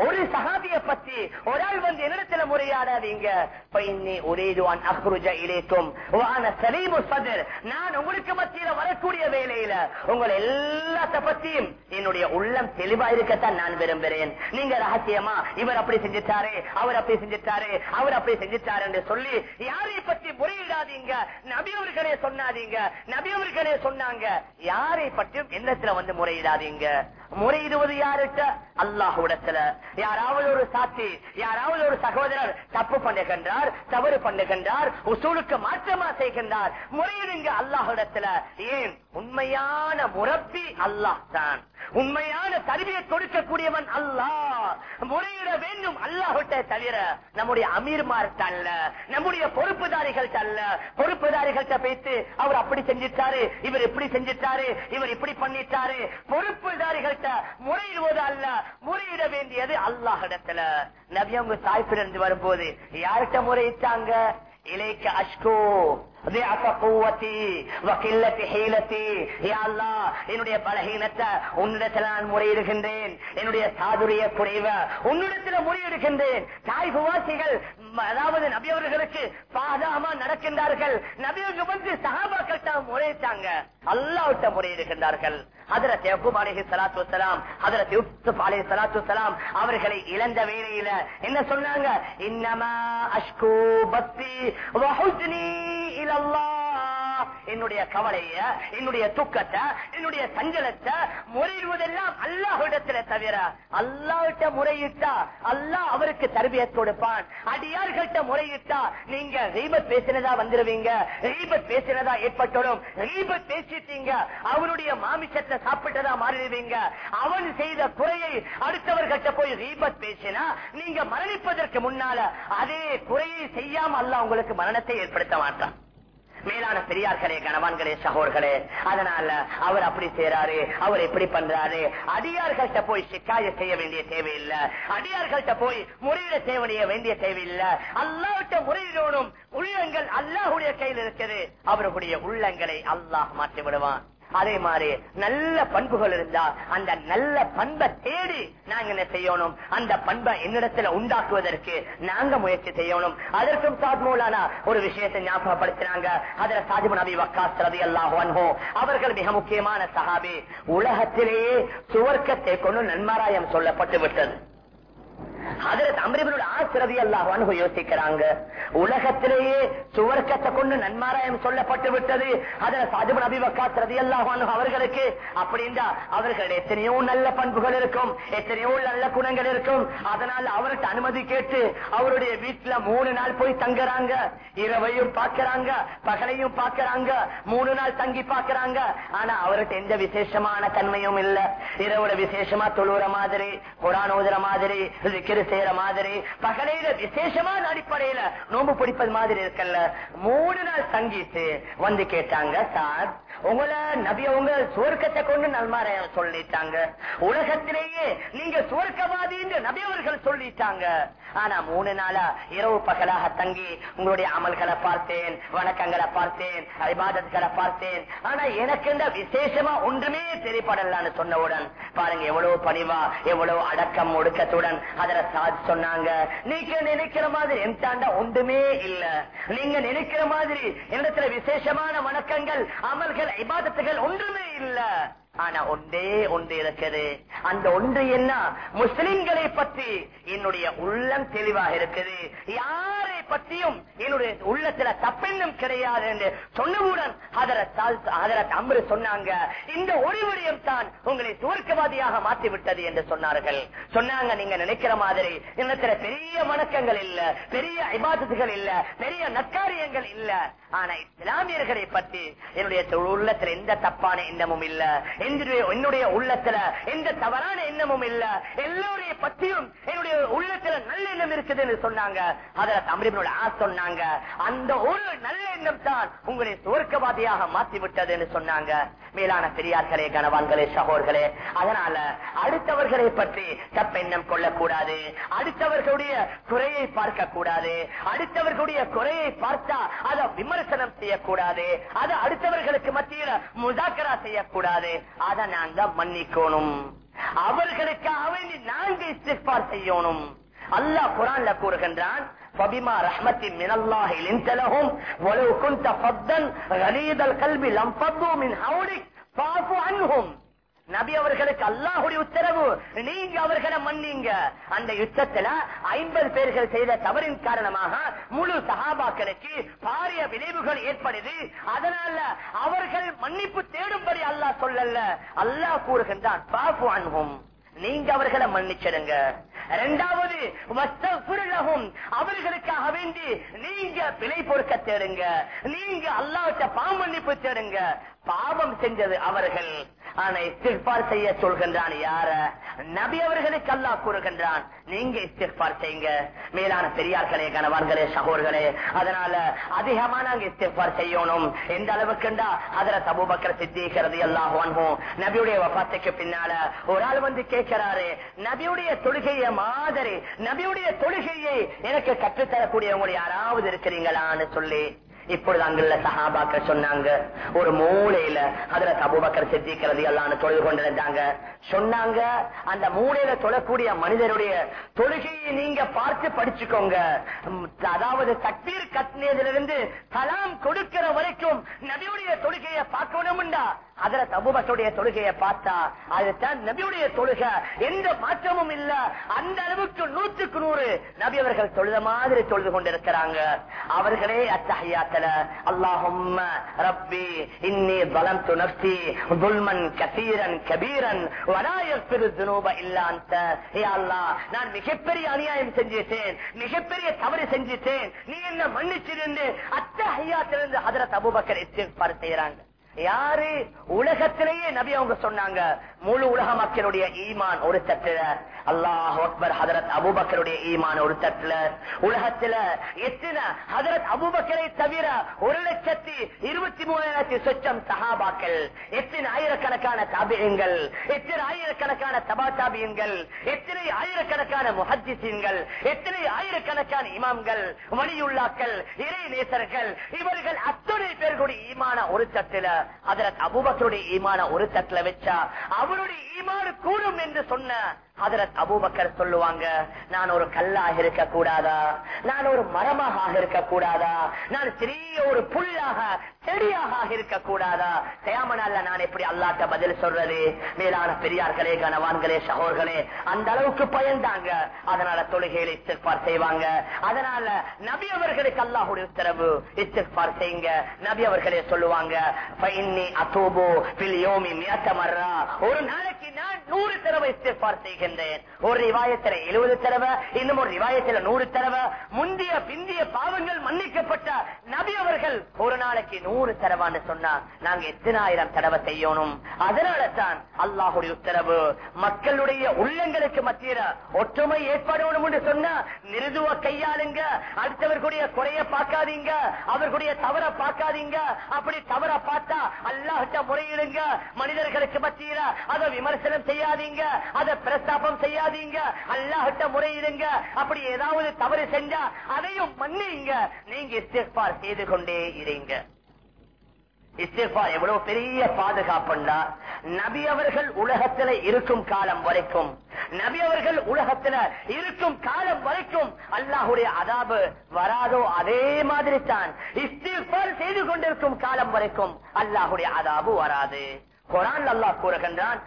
ஒரு சஹாபிய பத்தி ஒரு ஆள் வந்து என்னிடத்துல முறையாடாதீங்க. பைன்னி உரீது அன் அஹ்ருஜ இலைக்கும் வான சலீமு சதர். நான் உங்களுக்கு மத்தியில வரக்கூடிய வேலையில உங்களை எல்லாத்த பத்தியும் என்னுடைய உள்ளம் தெளிவா இருக்கத்தான் நான் விரும்புகிறேன். நீங்க ரகசியமா இவர் அப்படி செஞ்சிட்டாரு அவர் அப்படி செஞ்சிட்டாரு அவர் அப்படி செஞ்சிட்டாரு என்று சொல்லி யாரை பற்றி முறையிடாதீங்க? நபியவர்களே சொன்னாதீங்க. நபியவர்களே சொன்னாங்க. யாரை பற்றியும் எண்ணத்துல வந்து முறையிடாதீங்க. முறையிடுவது யாருட்ட? அல்லாஹுடத்துல யாராவது ஒரு சாத்தி யாராவது ஒரு சகோதரர் தப்பு பண்ணுகின்றார் தவறு பண்ணுகின்றார் உசூலுக்கு மாற்றமா செய்கின்றார். முறையிடுங்க அல்லாஹுடத்துல ஏன்? உண்மையான முரப்பி அல்லாஹ் தான். உண்மையான தருவியை கொடுக்கக்கூடியவன் அல்லாஹ். முறையிட வேண்டும் அல்லாஹுட்ட தவிர நம்முடைய அமீர்மார்ட்ட அல்ல நம்முடைய பொறுப்புதாரிகள் அல்ல. பொறுப்புதாரிகள்ட்ட பேசி அவர் அப்படி செஞ்சிட்டாரு இவர் இப்படி செஞ்சிட்டாரு இவர் இப்படி பண்ணிட்டாரு. பொறுப்புதாரிகள்ட்ட முறையிடுவது அல்ல. முறையிட வேண்டியது அல்லாஹிடத்துல நபி அவங்க தாய்ப்பிலிருந்து வரும்போது யார்கிட்ட முறையிட்டாங்க? இலைக்கு அஷ்கோ என்னுடைய பலகீனத்தை உன்னிடத்தில் நான் முறையிடுகின்றேன் என்னுடைய சாதுரிய குறைவ உன்னிடத்தில் முறையிடுகின்றேன் தாய்புவாசிகள் அதாவது நபியவர்களுக்கு பாதாமா நடக்கின்றார்கள். நபியவர்கள் வந்து சகா முறையிட்டாங்க அல்லாவிட்ட முறையிடுகின்றார்கள். ஹதரத் யக்கூப் அலைஹி சலாத்து வஸலாம் ஹதரத் யூசுப் அலைஹி சலாத்து வஸலாம் அவர்களை இழந்த வேலையில என்ன சொன்னாங்க? இன்னமா அஷ்கு பத்தி வ இலல்லா என்னுடைய கவலைய என்னுடைய துக்கத்தை என்னுடைய சஞ்சலத்தை முறையிடுவதெல்லாம் அல்லாஹிடத்துல தவிர அல்லாவிட்ட முறையிட்டா அல்லாஹ் அவருக்கு தர்பியத் கொடுப்பான். அடியார்கிட்ட முறையிட்டா நீங்க ரீபத் பேசினதா வந்துருவீங்க. ரீபத் பேசினதா ஏற்பட்டுடும் ரீபத் பேசிட்டீங்க. அவனுடைய மாமிசத்தை சாப்பிட்டதா மாறிடுவீங்க. அவன் செய்த குறையை அடுத்தவர்கிட்ட போய் ரீபத் பேசினா நீங்க மரணிப்பதற்கு முன்னால அதே குறையை செய்யாம அல்லாஹ் உங்களுக்கு மரணத்தை ஏற்படுத்த மாட்டான். மேலான பெரியார்களே கணவான்களே சகோர்களே அதனால அவர் அப்படி செய்யறாரு அவர் எப்படி பண்றாரு. அடியார்கள்ட்ட போய் சிக்காய செய்ய வேண்டிய தேவையில்லை. அடியார்கள்ட்ட போய் முறையில செய்ய வேண்டிய தேவையில்லை. அல்லாவிட்ட முறையிடணும் உள்ளங்கள் அல்லாஹுடைய கையில் இருக்குது. அவருடைய உள்ளங்களை அல்லாஹ் மாற்றி விடுவான் அதே மாதிரி நல்ல பண்புகள் இருந்தா அந்த நல்ல பண்பை தேடி நாங்க என்ன செய்யணும்? அந்த பண்பை என்னிடத்துல உண்டாக்குவதற்கு நாங்க முயற்சி செய்யணும். அதற்கும் சாத்மூலான ஒரு விஷயத்தை ஞாபகப்படுத்தினாங்க அதுல சாஜிபு நபி வக்காஸ் ரவி அல்லாஹோ அவர்கள் மிக முக்கியமான சஹாபி. உலகத்திலேயே சுவர்க்கத்தை கொண்டு நன்மாராயம் சொல்லப்பட்டு விட்டது அதற்கு அமிர்தனுடைய ஆசிரதி அல்லாஹ் யோசிக்கிறாங்க. உலகத்திலேயே சுவர்க்கத்தை கொண்டு நன்மாராயம் சொல்லப்பட்டு விட்டது. அதில் சாஜிபன் அபிவக்காத் ரதி அல்லாஹ் அவர்களுக்கு. அப்படின்றா அவர்கள் எத்தனையோ நல்ல பண்புகள் இருக்கும். எத்தனையோ நல்ல குணங்கள் இருக்கும். அதனால் அவர்கிட்ட அனுமதி கேட்டு அவருடைய வீட்டுல மூணு நாள் போய் தங்குறாங்க. இரவையும் பார்க்கிறாங்க பகலையும் பார்க்கிறாங்க மூணு நாள் தங்கி பார்க்கிறாங்க. ஆனா அவர்கிட்ட எந்த விசேஷமான தன்மையும் இல்ல. இரவுல விசேஷமா தொழுற மாதிரி குரான் ஓதுற மாதிரி திக்ரு செய்யற மாதிரி பகலையில விசேஷமான அடிப்படையில நோம்பு பிடிப்பது மாதிரி இருக்கல்ல. மூணு நாள் தங்கிட்டு வந்து கேட்டாங்க சார் உங்களை நபி அவங்க சுவர்க்கத்தை கொண்டு நல்மார சொல்லிட்டாங்க. உலகத்திலேயே நீங்க சுவர்க்கவாதி நபி அவர்கள் சொல்லிட்டாங்க. ஆனா மூணு நாளா இரவு பகலாக தங்கி உங்களுடைய அமல்களை பார்த்தேன் வணக்கங்களை பார்த்தேன் அபிபாதத்களை பார்த்தேன். ஆனா எனக்கு இந்த விசேஷமா ஒன்றுமே தெரியப்படலான்னு சொன்னவுடன் பாருங்க எவ்வளவு பணிவா எவ்வளவு அடக்கம் ஒடுக்கத்துடன் அதில் சாதி சொன்னாங்க. நீங்க நினைக்கிற மாதிரி எந்தாண்டா ஒன்றுமே இல்ல. நீங்க நினைக்கிற மாதிரி என்னிடத்துல விசேஷமான வணக்கங்கள் அமல்கள் இபாதத்துகள் ஒன்றுமே இல்ல. ஆனா ஒன்றே ஒன்று இருக்குது அந்த ஒன்று என்ன? முஸ்லிம்களை பற்றி. என்னுடைய உள்ளம் தெளிவாக இருக்குது. யாரை பற்றியும் என்னுடைய உள்ளத்துல தப்பெண்ணம் கிடையாது என்று சொன்னவுடன் அதரத் அம்பரு சொன்னாங்க. இந்த ஒரு விடயம் தான் உங்களை சுவர்க்கவாதியாக மாற்றிவிட்டது என்று சொன்னார்கள். சொன்னாங்க நீங்க நினைக்கிற மாதிரி என்னத்துல பெரிய வணக்கங்கள் இல்ல பெரிய இபாதத்துகள் இல்ல பெரிய நற்காரியங்கள் இல்ல. ஆனா இஸ்லாமியர்களை பற்றி என்னுடைய உள்ளத்துல எந்த தப்பான எண்ணமும் இல்ல என்னுடைய- உள்ளத்துல எந்த தவறான எண்ணமும் இல்ல. எல்லோரைய பற்றியும் என்னுடைய உள்ளத்துல நல்ல எண்ணம் இருக்குது என்று சொன்னாங்க. அதுல தமிழனோட ஆ சொன்னாங்க. அந்த ஒரு நல்ல எண்ணம் தான் உங்களை சுவர்க்கவாதியாக மாற்றி விட்டது என்று சொன்னாங்க. மேலான பெரியார்களே கனவான்களே சகோர்களே அதனால அடுத்தவர்களை பற்றி தப்பெண்ணம் கொள்ளக்கூடாது. அடுத்தவர்களுடைய குறையை பார்க்க கூடாது அடுத்தவர்களுடைய குறையை பார்த்தா அதை விமர்சனம் செய்யக்கூடாது. அதை அடுத்தவர்களுக்கு மத்தியில முதாக்கரா செய்யக்கூடாது. அதை நாங்க மன்னிக்கணும். அவர்களுக்காக வேண்டி நாங்க செய்யணும். அல்லா குரான்ல கூறுகின்றான் فبما رحمة من الله لنت لهم ولو كنت فظا غليظ القلب لانفضوا من حولك فاعف عنهم நபி அவர்களுக்கு அல்லாஹுடைய உத்தரவு நீங்க அவர்களை மன்னிங்க அந்த யுத்தத்துல ஐம்பது பேர்கள் செய்த தவறின் காரணமாக முழு சகாபாக்களுக்கு பாரிய விளைவுகள் ஏற்படுது அதனால அவர்கள் மன்னிப்பு தேடும்படி அல்லாஹ் சொல்லல அல்லாஹ் கூறுகின்றான் பாப்பு அன்பும் நீங்க அவர்களை மன்னிச்சிடுங்க. இரண்டாவது அவர்களுக்காக வேண்டி நீங்க பிழை பொறுக்க தேடுங்க. நீங்க அல்லாவிட்ட பாமன்னிப்பு தேடுங்க. பாவம் செஞ்சது அவர்கள். ஆனா இஸ்திஃபார் செய்ய சொல்கின்றான் யார? நபி அவர்களுக்கு அல்லா கூறுகின்றான் நீங்க இஸ்திஃபார் செய்யுங்க. மேலான பெரியார்களே கணவான்களே சகோர்களே அதனால அதிகமா நாங்க இஸ்திஃபார் செய்யணும். எந்த அளவுக்குண்டா? அதுல தபுபக்கர் சித்திக்கிறது எல்லாம் வாங்குவோம் நபியுடைய வபாத்துக்கு பின்னால ஒரு ஆள் வந்து கேட்கிறாரு நபியுடைய தொழுகைய மாதிரி நபியுடைய தொழுகையை எனக்கு கற்றுத்தரக்கூடியவங்க யாராவது இருக்கிறீங்களான்னு சொல்லி. இப்பொழுது அங்குள்ள சஹாபாக்கள் சொன்னாங்க ஒரு மூலையில அதுல தபுபக்கர் சித்திக்கிறது எல்லாம் தொழுது கொண்டிருந்தாங்க. சொன்னாங்க அந்த மூலையில தொழக்கூடிய மனிதருடைய தொழுகையை நீங்க பார்த்து படிச்சுக்கோங்க. அதாவது தக்பீர் கட்டினதிலிருந்து தலாம் கொடுக்கிற வரைக்கும் நபியுடைய தொழுகையை பார்க்கணும்டா. அதுல தபுபக்கருடைய தொழுகையை பார்த்தா அதுதான் நபியுடைய தொழுகை. எந்த மாற்றமும் இல்ல. அந்த அளவுக்கு நூற்றுக்கு நூறு நபி அவர்கள் தொழுத மாதிரி தொழுது கொண்டிருக்கிறாங்க. அவர்களே அத்தகையா அத்தஹியாத்துல அல்லாஹும்ம ரப்பி இன்னி ظلمت نفسي ظلما كثيرا كبيرا ولا يغفر الذنوب الا انت يا الله நான் மிகப்பெரிய அநியாயம் செஞ்சிட்டேன் மிகப்பெரிய தவறு செஞ்சிட்டேன் நீ என்ன மன்னிச்சிருந்து அத்தஹியாத்திலிருந்து ஹஜரத் அபூபக்கர் இஸ்திக்பார் செய்யறாங்க யாரு உலகத்திலேயே நபி அவங்க சொன்னாங்க முழு உலக மக்களுடைய ஈமான் ஒரு தட்டுல. அல்லாஹ் அக்பர் ஹதரத் அபுபக்கருடைய ஈமான் ஒரு தட்டுல. உலகத்துல எத்தனை ஹதரத் அபுபக்கரை தவிர ஒரு லட்சத்தி இருபத்தி மூணாயிரத்தி சொச்சம் சஹாபாக்கள் எத்தனை ஆயிரக்கணக்கான தாபியங்கள் எத்தனை ஆயிரக்கணக்கான தபா தாபியங்கள் எத்தனை ஆயிரக்கணக்கான முஹத்திசீன்கள் எத்தனை ஆயிரக்கணக்கான இமாம்கள் வலியுள்ளாக்கள் இறை நேசர்கள் இவர்கள் அத்தனை பேர்களுடைய ஈமான ஒரு தட்டுல. ஹதரத் அபுபக்கருடைய ஈமான ஒரு தட்டுல வச்சா அவருடைய ஈமான் கூடும் என்று சொன்ன ஹதரத் அபூபக்கர் சொல்லுவாங்க நான் ஒரு கல்லாக இருக்க கூடாதா நான் ஒரு மரமாக இருக்க கூடாதா நான் சிறிய ஒரு புல்லாக செடியாக இருக்க கூடாதா தேமனால நான் எப்படி அல்லாட்ட பதில் சொல்றது? மேலான பெரியார்களே கனவான்களே சகோர்களே அந்த அளவுக்கு பயந்தாங்க. அதனால தொழுகையில இஸ்திஃபார் செய்வாங்க. அதனால நபி அவர்களுக்கு அல்லாஹுடைய உத்தரவு இஸ்திஃபார் செய்யுங்க. நபி அவர்களே சொல்லுவாங்க ஒரு நாளைக்கு நான் நூறு தடவை இஸ்திஃபார் செய்கின்றேன். ஒரு ரிவாயத்தில் எழுபது தடவை இன்னும் ஒரு ரிவாயத்தில் நூறு தடவை. முந்தைய பிந்திய பாவங்கள் மன்னிக்கப்பட்ட நபி அவர்கள் ஒரு நாளைக்கு நூறு தடவான்னு சொன்னா நாங்க எத்தனாயிரம் தடவை செய்யணும்? அதனால தான் அல்லாஹுடைய உத்தரவு மக்களுடைய உள்ளங்களுக்கு மத்தியில ஒற்றுமை ஏற்படணும் என்று சொன்னா நிருதுவ கையாளுங்க அடுத்தவர்களுடைய குறைய பார்க்காதீங்க அவர்களுடைய தவற பார்க்காதீங்க. அப்படி தவற பார்த்தா அல்லாஹிட்ட முறையிடுங்க. மனிதர்களுக்கு மத்தியில அதை விமர்சனம் செய்யாதீங்க அதை பிரஸ்தாபம் செய்யாதீங்க அல்லாஹிட்ட முறையிடுங்க அப்படி ஏதாவது தவறு செஞ்சா அதையும் மன்னிங்க. நீங்க இஸ்திஃபார் செய்து கொண்டே இருங்க. இஸ்திஃபா எவ்வளவு பெரிய பாதுகாப்புண்டா? நபி அவர்கள் உலகத்துல இருக்கும் காலம் வரைக்கும் நபி அவர்கள் உலகத்துல இருக்கும் காலம் வரைக்கும் அல்லாஹுடைய அதாபு வராதோ அதே மாதிரி தான் இஸ்திஃபார் செய்து கொண்டிருக்கும் காலம் வரைக்கும் அல்லாஹுடைய அதாபு வராது. குரான் அல்லாஹ் கூறுகின்றான்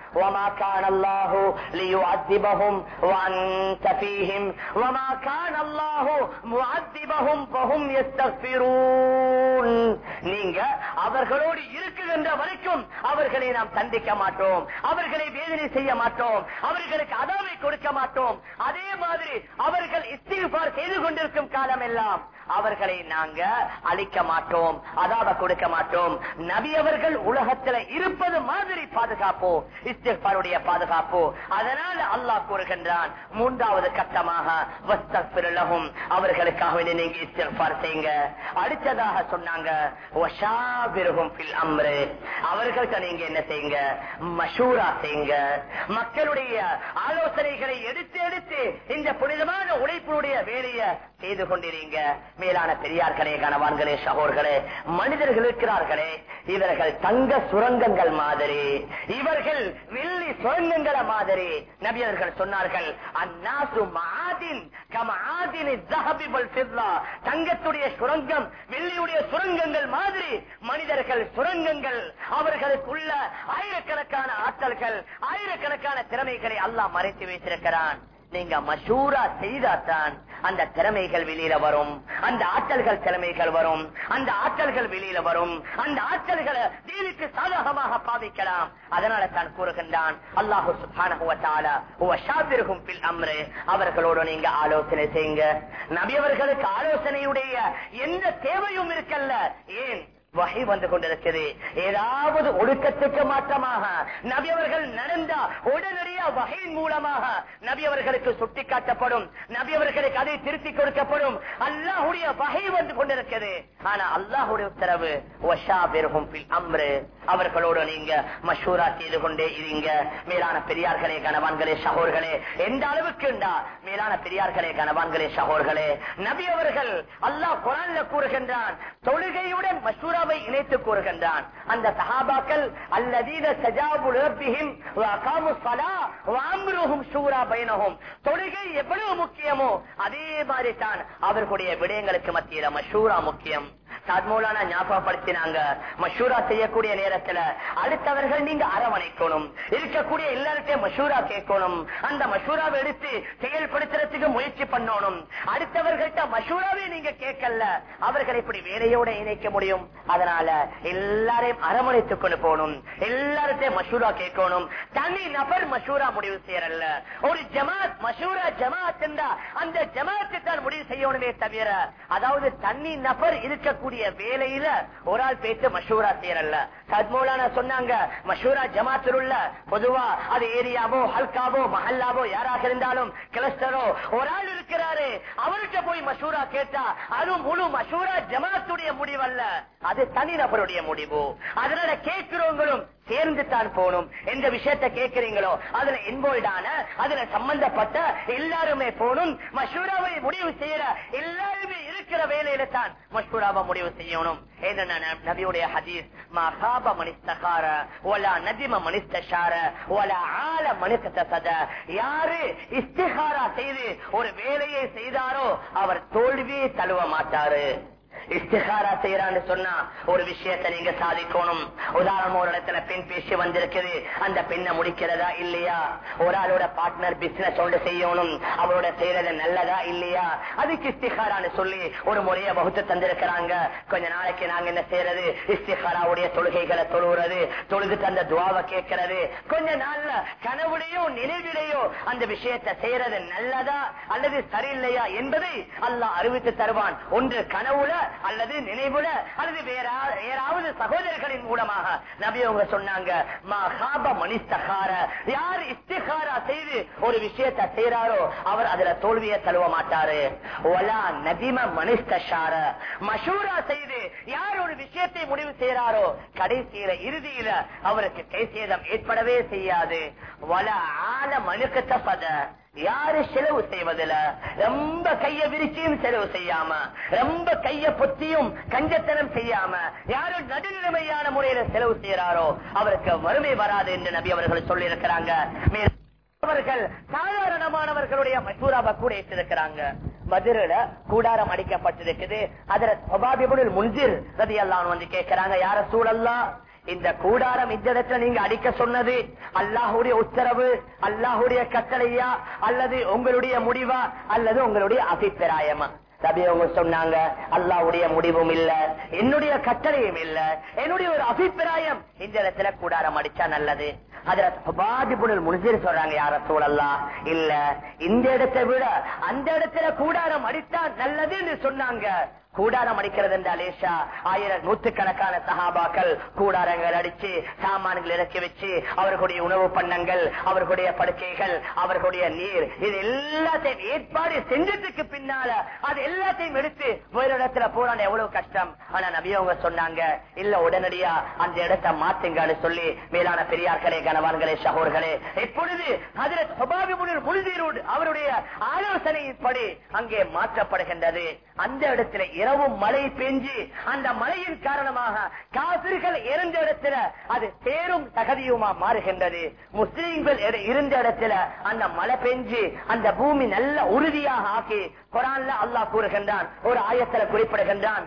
நீங்க அவர்களோடு இருக்குகின்ற வரைக்கும் அவர்களை நாம் சந்திக்க மாட்டோம் அவர்களை வேதனை செய்ய மாட்டோம் அவர்களுக்கு அதாவை கொடுக்க மாட்டோம். அதே மாதிரி அவர்கள் இஸ்திஃபார் செய்து கொண்டிருக்கும் காலம் எல்லாம் அவர்களை நாங்க அழிக்க மாட்டோம் அதாவது கொடுக்க மாட்டோம். நபி அவர்கள் உலகத்துல இருப்பது மாதிரி பாதுகாப்போ இஸ்திஃபாருடைய பாதுகாப்போ. அதனால அல்லாஹ் கூறுகின்றான் மூன்றாவது கட்டமாக அவர்களுக்காக வேண்டி நீங்க இஸ்திஃபார் செய்யுங்க. அடுத்ததாக சொன்னாங்க வஷாபிருகும் அம்ரு. அவர்கள்ட்ட நீங்க என்ன செய்யுங்க? மஷூரா செய்யுங்க. மக்களுடைய ஆலோசனைகளை எடுத்து எடுத்து இந்த புனிதமான உழைப்பினுடைய வேலையை செய்து கொண்டிருங்க. மேலான பெரியார்களே கணவான்களே சகோர்களே மனிதர்கள் இருக்கிறார்களே இவர்கள் தங்க சுரங்கங்கள் மாதிரி இவர்கள் வில்லி சுரங்கங்கள மாதிரி. நபியர்கள் சொன்னார்கள் அந்நாசு மாதின் தங்கத்துடைய சுரங்கம் வெள்ளியுடைய சுரங்கங்கள் மாதிரி. மனிதர்கள் சுரங்கங்கள் அவர்களுக்குள்ள ஆயிரக்கணக்கான ஆற்றல்கள் ஆயிரக்கணக்கான திறமைகளை அல்லாஹ் மறைத்து வைத்திருக்கிறான். நீங்க மஷூரா செய்தாதான் அந்த திறமைகள் வெளியில வரும். அந்த ஆற்றல்கள் திறமைகள் வரும். அந்த ஆற்றல்கள் வெளியில வரும். அந்த ஆற்றல்களை தீனுக்கு சாதகமாக பாவிக்கலாம். அதனால தான் கூறுகின்றான் அல்லாஹு சுபானும் வ அம்ரு. அவர்களோடு நீங்க ஆலோசனை செய்யுங்க. நபியவர்களுக்கு ஆலோசனையுடைய எந்த தேவையும் இருக்கல்ல. ஏன்? வகை வந்து கொண்டிருக்கிறது. ஏதாவது ஒடுக்கத்துக்கு மாற்றமாக நபி அவர்கள் நடந்தா உடனடியா வகையின் மூலமாக நபி அவர்களுக்கு சுட்டிக்காட்டப்படும். நபி அவர்களுக்கு அதை திருத்தி கொடுக்கப்படும். அல்லாஹுடைய வகை வந்து கொண்டிருக்கிறது. ஆனா அல்லாஹுடைய உத்தரவு அம்ரு. அவர்களோடு நீங்க மஷூரா செய்து கொண்டே இருங்க. மேலான பெரியார்களே கணவான்களே சகோர்களே எந்த அளவுக்கு மேலான பெரியார்களே கணவான்களே சகோர்களே நபி அவர்கள் அல்லாஹ் குரான்ல கூறுகின்றான் தொழுகையுடன் சஹாபாவை இணைத்து கூறுகின்றான். அந்த சஹாபாக்கள் அல்லதீன சஜாபு ரப்பிஹிம் வ அகாமு ஷூரா பைனஹும். தொழுகை எவ்வளவு முக்கியமோ அதே மாதிரி தான் அவர்களுடைய விடயங்களுக்கு மத்தியில மஷூரா முக்கியம். சாத்மூலான ஞாபகப்படுத்தினாங்க. மஷூரா செய்யக்கூடிய நேரத்துல அடுத்தவர்கள் நீங்க அரவணைக்கணும். இருக்கக்கூடிய எல்லார்ட்டையும் மஷூரா கேட்கணும். அந்த மஷூராவை எடுத்து செயல்படுத்துறதுக்கு முயற்சி பண்ணணும். அடுத்தவர்கள்ட்ட மஷூராவே நீங்க கேட்கல. அவர்கள் இப்படி வேலையோட இணைக்க முடியும். அதனால எல்லாரையும் அரவணைத்துக் கொண்டு போகணும். எல்லார்ட்டையும் மஷூரா கேட்கணும். தனி நபர் மஷூரா முடிவு செய்யறல்ல. ஒரு ஜமாத் மஷூரா ஜமாத் அந்த ஜமாத்து தான் முடிவு செய்யணுமே தவிர அதாவது தனி நபர் இருக்கக்கூடிய வேலையில ஒரு ஆள் பேச்சு மஷூரா செய்யறல்ல. சத்மூலான சொன்னாங்க மஷூரா ஜமாத்தில் உள்ள பொதுவா அது ஏரியாவோ ஹல்காவோ மஹல்லாவோ யாராக இருந்தாலும் கிளஸ்டரோ ஒரு ஆள் இருக்கிறாரு அவர்கிட்ட போய் மஷூரா கேட்டா அது முழு மஷூரா ஜமாத்துடைய முடிவல்ல. அது தனிநபருடைய முடிவு. அதனால கேட்கிறவங்களும் சேர்ந்து தான் போகணும். எந்த விஷயத்தை கேட்கிறீங்களோ அதுல இன்வால்வ்டான அதுல சம்பந்தப்பட்ட எல்லாருமே போகணும். மஷூராவை முடிவு செய்யற எல்லாருமே இருக்கிற வேலையில தான் மஷூராவை முடிவு செய்யணும். என்ன நபியுடைய ஹதீஸ் மகாப மனிஸ்தகார ஒலா நதிம மனிஸ்தார ஒலா ஆல மனிஸ்தசத யாரு இஸ்திகாரா செய்து ஒரு வேலையை செய்தாரோ அவர் தோல்வியை தழுவ மாட்டாரு. இஸ்திகாரா செய்யறான்னு சொன்னா ஒரு விஷயத்தை நீங்க சாதிக்கணும். உதாரணம் ஒரு இடத்துல பெண் பேசி வந்திருக்குது. அந்த பெண்ணை முடிக்கிறதா இல்லையா? ஒரு ஆளோட பார்ட்னர் பிசினஸ் ஒன்று செய்யணும். அவரோட செய்யறது நல்லதா இல்லையா? அதுக்கு இஸ்திகாரான்னு சொல்லி ஒரு முறைய வகுத்து தந்திருக்கிறாங்க. கொஞ்ச நாளைக்கு நாங்க என்ன செய்யறது? இஸ்திகாராவுடைய தொழுகைகளை தொழுகிறது தொழுது தந்த துவாவை கேட்கிறது. கொஞ்ச நாள்ல கனவுலையோ நினைவிலையோ அந்த விஷயத்தை செய்யறது நல்லதா அல்லது சரியில்லையா என்பதை அல்லாஹ் அறிவித்து தருவான். ஒன்று கனவுல அல்லது நினைவுல அல்லது வேற யாராவது சகோதரர்களின் மூலமாக. நபி அவங்க சொன்னாங்க மகாப மனிஸ்தகார யார் இஸ்திகாரா செய்து ஒரு விஷயத்தை செய்யறாரோ அவர் அதுல தோல்வியை தழுவ மாட்டாரு. ஒலா நதிம மனிஸ்தார மஷூரா செய்து யார் ஒரு விஷயத்தை முடிவு செய்யறாரோ கடைசியில இறுதியில அவருக்கு கை சேதம் ஏற்படவே செய்யாது. வல ஆன மனுக்கு பத யாரு செலவு செய்வதில்ல? ரொம்ப கைய விரிச்சியும் செலவு செய்யாம ரொம்ப கைய பொத்தியும் கஞ்சத்தனம் செய்யாம யாரு நடுநிலைமையான முறையில செலவு செய்யறாரோ அவருக்கு வறுமை வராது என்று நபி அவர்கள் சொல்லி இருக்கிறாங்க அவர்கள் சாதாரணமானவர்களுடைய மசூராவை கூட ஏற்றிருக்கிறாங்க. மதுரையில கூடாரம் அடிக்கப்பட்டிருக்குது. அதுல முன்சில் ரதி எல்லாம் வந்து கேட்கிறாங்க யார சூழல்லாம் இந்த கூடாரம் இந்த இடத்துல நீங்க அடிக்க சொன்னது அல்லாஹுடைய உத்தரவு அல்லாஹுடைய கட்டளையா அல்லது உங்களுடைய முடிவா அல்லது உங்களுடைய அபிப்பிராயமா? அவங்க சொன்னாங்க அல்லாவுடைய முடிவும் இல்ல என்னுடைய கட்டளையும் இல்ல என்னுடைய ஒரு அபிப்பிராயம். இந்த இடத்துல கூடாரம் அடிச்சா நல்லது. அதுல பாதிப்புடல் முடிஞ்சிரு சொல்றாங்க யார சூழல்லாம் இல்ல இந்த இடத்தை விட அந்த இடத்துல கூடாரம் அடித்தா நல்லது என்று சொன்னாங்க. கூடாரம் அடிக்கிறது என்றால் லேசா ஆயிரம் நூற்றுக்கணக்கான சகாபாக்கள் கூடாரங்கள் அடிச்சு சாமான்கள் இறக்கி வச்சு அவர்களுடைய உணவு பண்ணங்கள் அவர்களுடைய படுக்கைகள் அவர்களுடைய நீர் இது எல்லாத்தையும் ஏற்பாடு செஞ்சதுக்கு பின்னால அது எல்லாத்தையும் எடுத்து வேற இடத்துல போறான் எவ்வளவு கஷ்டம்? ஆனா நபியவங்க சொன்னாங்க இல்ல உடனடியா அந்த இடத்தை மாத்துங்கன்னு சொல்லி மேலான பெரியார்களே கனவான்களே சகோர்களே இப்பொழுது அதில் முழுதீரோடு அவருடைய ஆலோசனையின்படி அங்கே மாற்றப்படுகின்றது. அந்த இடத்துல இரவும் மழை பெஞ்சு அந்த மழையின் காரணமாக காசிர்கள் இருந்த இடத்துல அது பேரும் தகுதியுமா மாறுகின்றது. முஸ்லீம்கள் இருந்த இடத்துல அந்த மழை பெஞ்சு அந்த பூமி நல்ல உறுதியாக ஆக்கி குரான்ல அல்லாஹ் கூறுகின்றான். ஒரு ஆயத்துல குறிப்பிடுகின்றான்.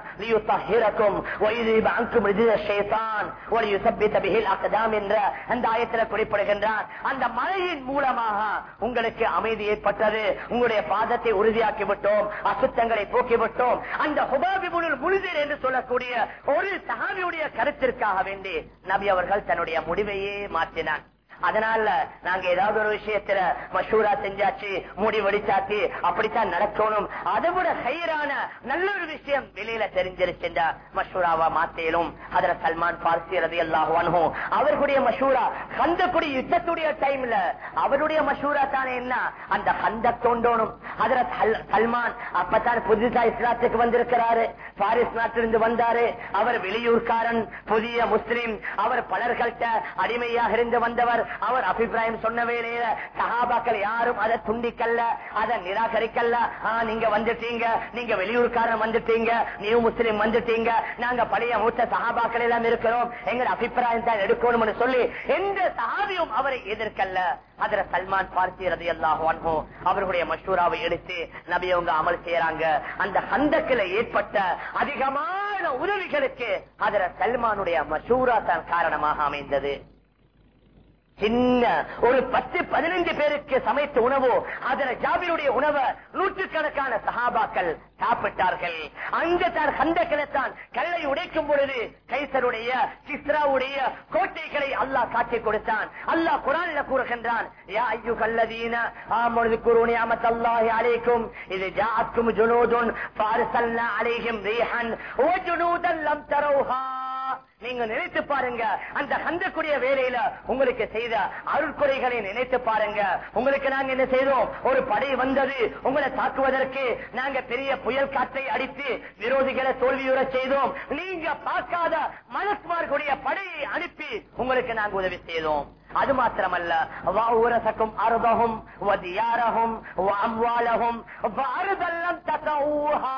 அந்த ஆயத்துல குறிப்பிடுகின்றான். அந்த மழையின் மூலமாக உங்களுக்கு அமைதி ஏற்பட்டது. உங்களுடைய பாதத்தை உறுதியாக்கி விட்டோம் அசுத்தங்களை போக்கிவிட்டோம். அந்த ஹுபாபிபுல் முழுதீர் என்று சொல்லக்கூடிய ஒரு சஹாபியுடைய கருத்திற்காக வேண்டி நபி அவர்கள் தன்னுடைய முடிவையே மாற்றினான். அதனால நாங்க ஏதாவது ஒரு விஷயத்துல மஷூரா செஞ்சாச்சு மூடி வடிச்சாச்சு அப்படித்தான் நடக்கணும். அதை விட ஹைரான நல்ல ஒரு விஷயம் வெளியில தெரிஞ்சிருச்சுண்டா. மஷூராவா மாத்தேலும். அதுல சல்மான் பார்சி ரவி அல்லாஹும் அவர்களுடைய மஷூரா கந்தக்குடி யுத்தத்துடைய டைம்ல அவருடைய மஷூரா தானே என்ன? அந்த கந்த தோண்டோனும் அதுல சல்மான் அப்பத்தான் புதுசா இஸ்லாத்துக்கு வந்திருக்கிறாரு. பாரிஸ் நாட்டிலிருந்து வந்தாரு. அவர் வெளியூர்காரன் புதிய முஸ்லீம். அவர் பலர்கள்ட்ட அடிமையாக இருந்து வந்தவர். அவர் அபிப்பிராயம் சொன்ன வேலையில சகாபாக்கள் யாரும் அதை துண்டிக்கல்ல அதை நிராகரிக்கல்ல. நீங்க வந்துட்டீங்க நீங்க வெளியூர்காரன் வந்துட்டீங்க நியூ முஸ்லிம் வந்துட்டீங்க நாங்க பழைய மூத்த சகாபாக்கள் எல்லாம் இருக்கிறோம் எங்க அபிப்பிராயம் தான் எடுக்கணும்னு சொல்லி எந்த சகாபியும் அவரை எதிர்க்கல்ல. அதுல சல்மான் பார்த்தி ரதி அல்லாஹோ அவர்களுடைய மஷூராவை எடுத்து நபியவங்க அமல் செய்யறாங்க அந்த ஹந்தக்கில ஏற்பட்ட அதிகமான உதவிகளுக்கு அதுல சல்மானுடைய மஷூரா தான் காரணமாக அமைந்தது. சின்ன ஒரு பத்து பதினஞ்சு பேருக்கு சமைத்த உணவோ அதுல ஜாபிருடைய உணவை நூற்றுக்கணக்கான சகாபாக்கள் சாப்பிட்டார்கள். அங்க தான் கண்டக்கிழத்தான் கல்லை உடைக்கும் பொழுது கைசருடைய சிஸ்ராவுடைய கோட்டைகளை அல்லாஹ் காட்டி கொடுத்தான். அல்லாஹ் குரான்ல கூறுகின்றான் யா ஐயோ கல்லதீன ஆமொழுது குருணி அமத்தல்லாஹி அலைக்கும் இது ஜாக்கும் ஜுனூதுன் ஃபாரிசல்னா அழைகும் ரீஹன் ஓ ஜுனூதன் லம் நீங்க நினைத்து பாருங்க. அந்த கந்தக்கூடிய வேலையில உங்களுக்கு செய்த அருட்குறைகளை நினைத்து பாருங்க. உங்களுக்கு நாங்க என்ன செய்தோம்? ஒரு படை வந்தது. உங்களை தாக்குவதற்கு நாங்க பெரிய புயல் காற்றை அடித்து விரோதிகளை தோல்வியுற செய்தோம். நீங்க பார்க்காத மலக்குமார்களுடைய படையை அனுப்பி உங்களுக்கு நாங்க உதவி செய்தோம். அது மாத்திரமல்ல. வாவுரசக்கும் அருதகும் வதியாரகும் அம்வாலகும் அருதல்லம் தகவுஹா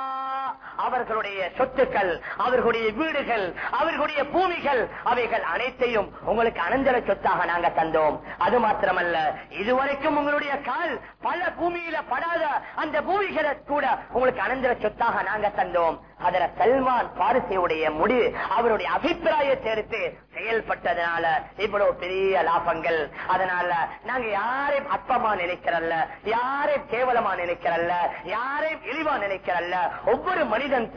அவர்களுடைய சொத்துக்கள் அவர்களுடைய வீடுகள் அவர்களுடைய பூமிகள் அவைகள் அனைத்தையும் உங்களுக்கு அனந்தர சொத்தாக நாங்க தந்தோம். அது மாத்திரமல்ல இதுவரைக்கும் உங்களுடைய கால் பல பூமியில படாத அந்த பூமிகளை கூட உங்களுக்கு அனந்தர சொத்தாக நாங்க தந்தோம். அதுல சல்மான் பாரிசியுடைய முடிவு அவருடைய அபிப்பிராயத்தை எடுத்து செயல்பட்டதுனால இவ்வளவு பெரிய லாபங்கள். அதனால நாங்க யாரையும் அற்பமா நினைக்கிறல்ல யாரையும் கேவலமா நினைக்கிறல்ல யாரையும் இழிவா நினைக்கிறல்ல. ஒவ்வொரு மனிதன்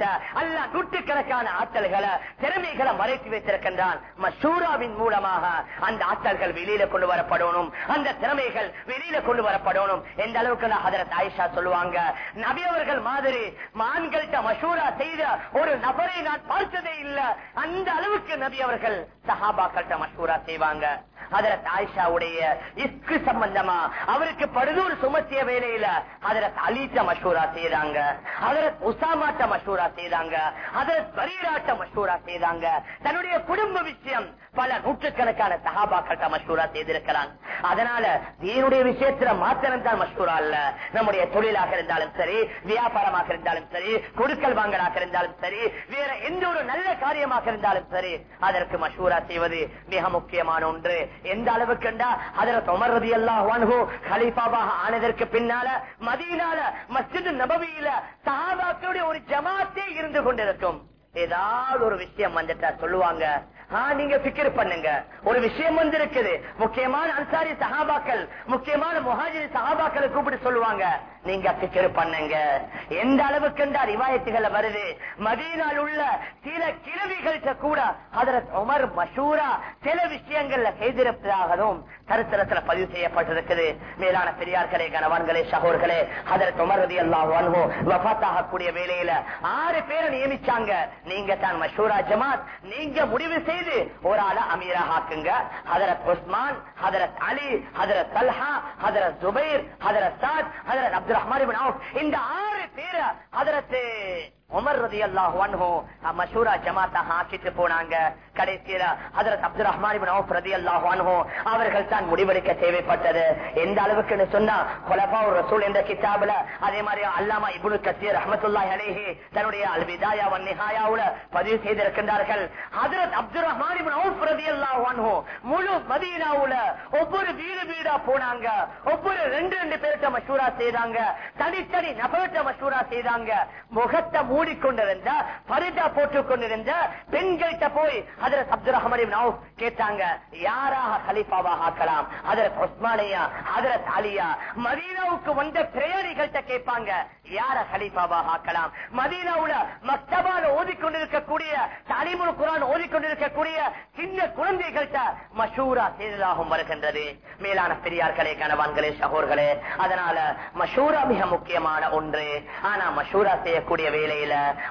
அல்ல நூற்றுக்கணக்கான ஆற்றல்களை திறமைகளை மறைத்து வைத்திருக்கின்றான். மசூராவின் மூலமாக அந்த ஆற்றல்கள் வெளியில கொண்டு வரப்படணும் அந்த திறமைகள் வெளியில கொண்டு வரப்படணும் எந்த அளவுக்கு ஹதரத் ஆயிஷா சொல்லுவாங்க. நபி அவர்கள் மாதிரி மான்கள்கிட்ட மசூரா செய்ய செய்த ஒரு நபரை நான் பார்த்ததே இல்லை. அந்த அளவுக்கு நபி அவர்கள் சஹாபாக்கள்ட்ட மசூரா செய்வாங்க. ஹதரத் தாய்ஷாவுடைய இஸ்கு சம்பந்தமா அவருக்கு படுதூர் சுமத்திய வேலையில ஹதரத் அலிட்ட மஷூரா செய்தாங்க. ஹதரத் உசாமாட்ட மஷூரா செய்தாங்க. ஹதரத் பரீராட்ட மஷூரா செய்தாங்க. தன்னுடைய குடும்ப விஷயம் பல நூற்றுக்கணக்கான சகாபாக்கள்ட்ட மஷூரா செய்திருக்கிறான் அதனால தீனுடைய விஷயத்துல மாத்திரம் தான் மஷூரா இல்ல. நம்முடைய தொழிலாக இருந்தாலும் சரி வியாபாரமாக இருந்தாலும் சரி கொடுக்கல் வாங்கலாக இருந்தாலும் சரி வேற எந்த ஒரு நல்ல காரியமாக இருந்தாலும் சரி அதற்கு மஷூரா செய்வது மிக முக்கியமான ஒன்று. எந்த அளவுக்கு அதற்கு தொமர்றது ஹலீஃபாவாக ஆனதற்கு பின்னால மதியினால மஸ்ஜித் நபவியில சஹாபாக்களுடைய ஒரு ஜமாத்தே இருந்து கொண்டிருக்கும். ஏதாவது ஒரு விஷயம் வந்துட்டா சொல்லுவாங்க. நீங்க பிக்கர் பண்ணுங்க. ஒரு விஷயம் வந்து இருக்குது முக்கியமான அன்சாரி சகாபாக்கள் முக்கியமான முஹாஜிரி சகாபாக்களை கூப்பிட்டு சொல்லுவாங்க. நீங்க பிக்கர் பண்ணுங்க. எந்த அளவுக்கு ரிவாயத்துகள் வருது? மதியனால் உள்ள சில கிழவிகள்கிட்ட கூட அதர உமர் மஷூரா சில விஷயங்கள்ல செய்திருப்பதாகவும் சரித்திரத்துல பதிவு செய்யப்பட்டிருக்குது. மேலான பெரியார்களே கணவான்களே சகோர்களே அதற்கு ரதி எல்லாம் வபாத்தாகக்கூடிய வேலையில ஆறு பேரை நியமிச்சாங்க. நீங்க தான் மஷூரா ஜமாத். நீங்க முடிவு செய்ய செய்து ஒரு ஆள அமீரா ஆக்குங்க ஹதரத் உஸ்மான் ஹதரத் அலி ஹதரத் தல்ஹா ஹதரத் ஜுபைர் ஹதரத் சாத் ஹதரத் அப்துல் ரஹ்மான் இந்த ஆறு பேரை ஹதரத் உமர் ரதி அல்லாஹ் மசூரா ஜமாத்தாக ஆக்கிட்டு போனாங்க. கடைசியில ஹதரத் அப்துல் ரஹ்மான் ரதி அல்லாஹ் அவர்கள் தான் முடிவெடுக்க தேவைப்பட்டது. எந்த அளவுக்கு சொன்னா கொலபா ரசூல் என்ற கிதாபுல அதே மாதிரி அல்லாமா இபுனு கசீர் அஹமத்துல்லா அலேஹி தன்னுடைய அல் விதாயா நிஹாயாவுல பதிவு செய்திருக்கின்றார்கள். அதரத் அப்துல் ரஹ்மான் ரதி அல்லாஹ் முழு மதீனாவுல ஒவ்வொரு வீடு வீடா போனாங்க. ஒவ்வொரு ரெண்டு ரெண்டு பேர்கிட்ட மசூரா செய்தாங்க. தனித்தனி நபர்கிட்ட மசூரா செய்தாங்க. முகத்தை மூடிக்கொண்டிருந்த பரிதா போட்டுக் கொண்டிருந்த பெண்கள்கிட்ட போய் அதில் அப்துல் ரஹமன் கேட்டாங்க யாராக ஹலிஃபாவாக ஆக்கலாம்? அதில் உஸ்மானியா அதில் அலியா மதீனாவுக்கு வந்த பிரயாணிகள்கிட்ட கேட்பாங்க யார ஹலிஃபாவாக ஆக்கலாம்? மதீனாவுல மக்தபால ஓதிக்கொண்டிருக்கக்கூடிய தலிமுல் குரான் ஓதிக்கொண்டிருக்கக்கூடிய சின்ன குழந்தைகள்கிட்ட மஷூரா செய்ததாகவும் வருகின்றது. மேலான பெரியார்களே கணவான்களே சகோர்களே அதனால மஷூரா மிக முக்கியமான ஒன்று. ஆனா மஷூரா செய்யக்கூடிய வேலையில்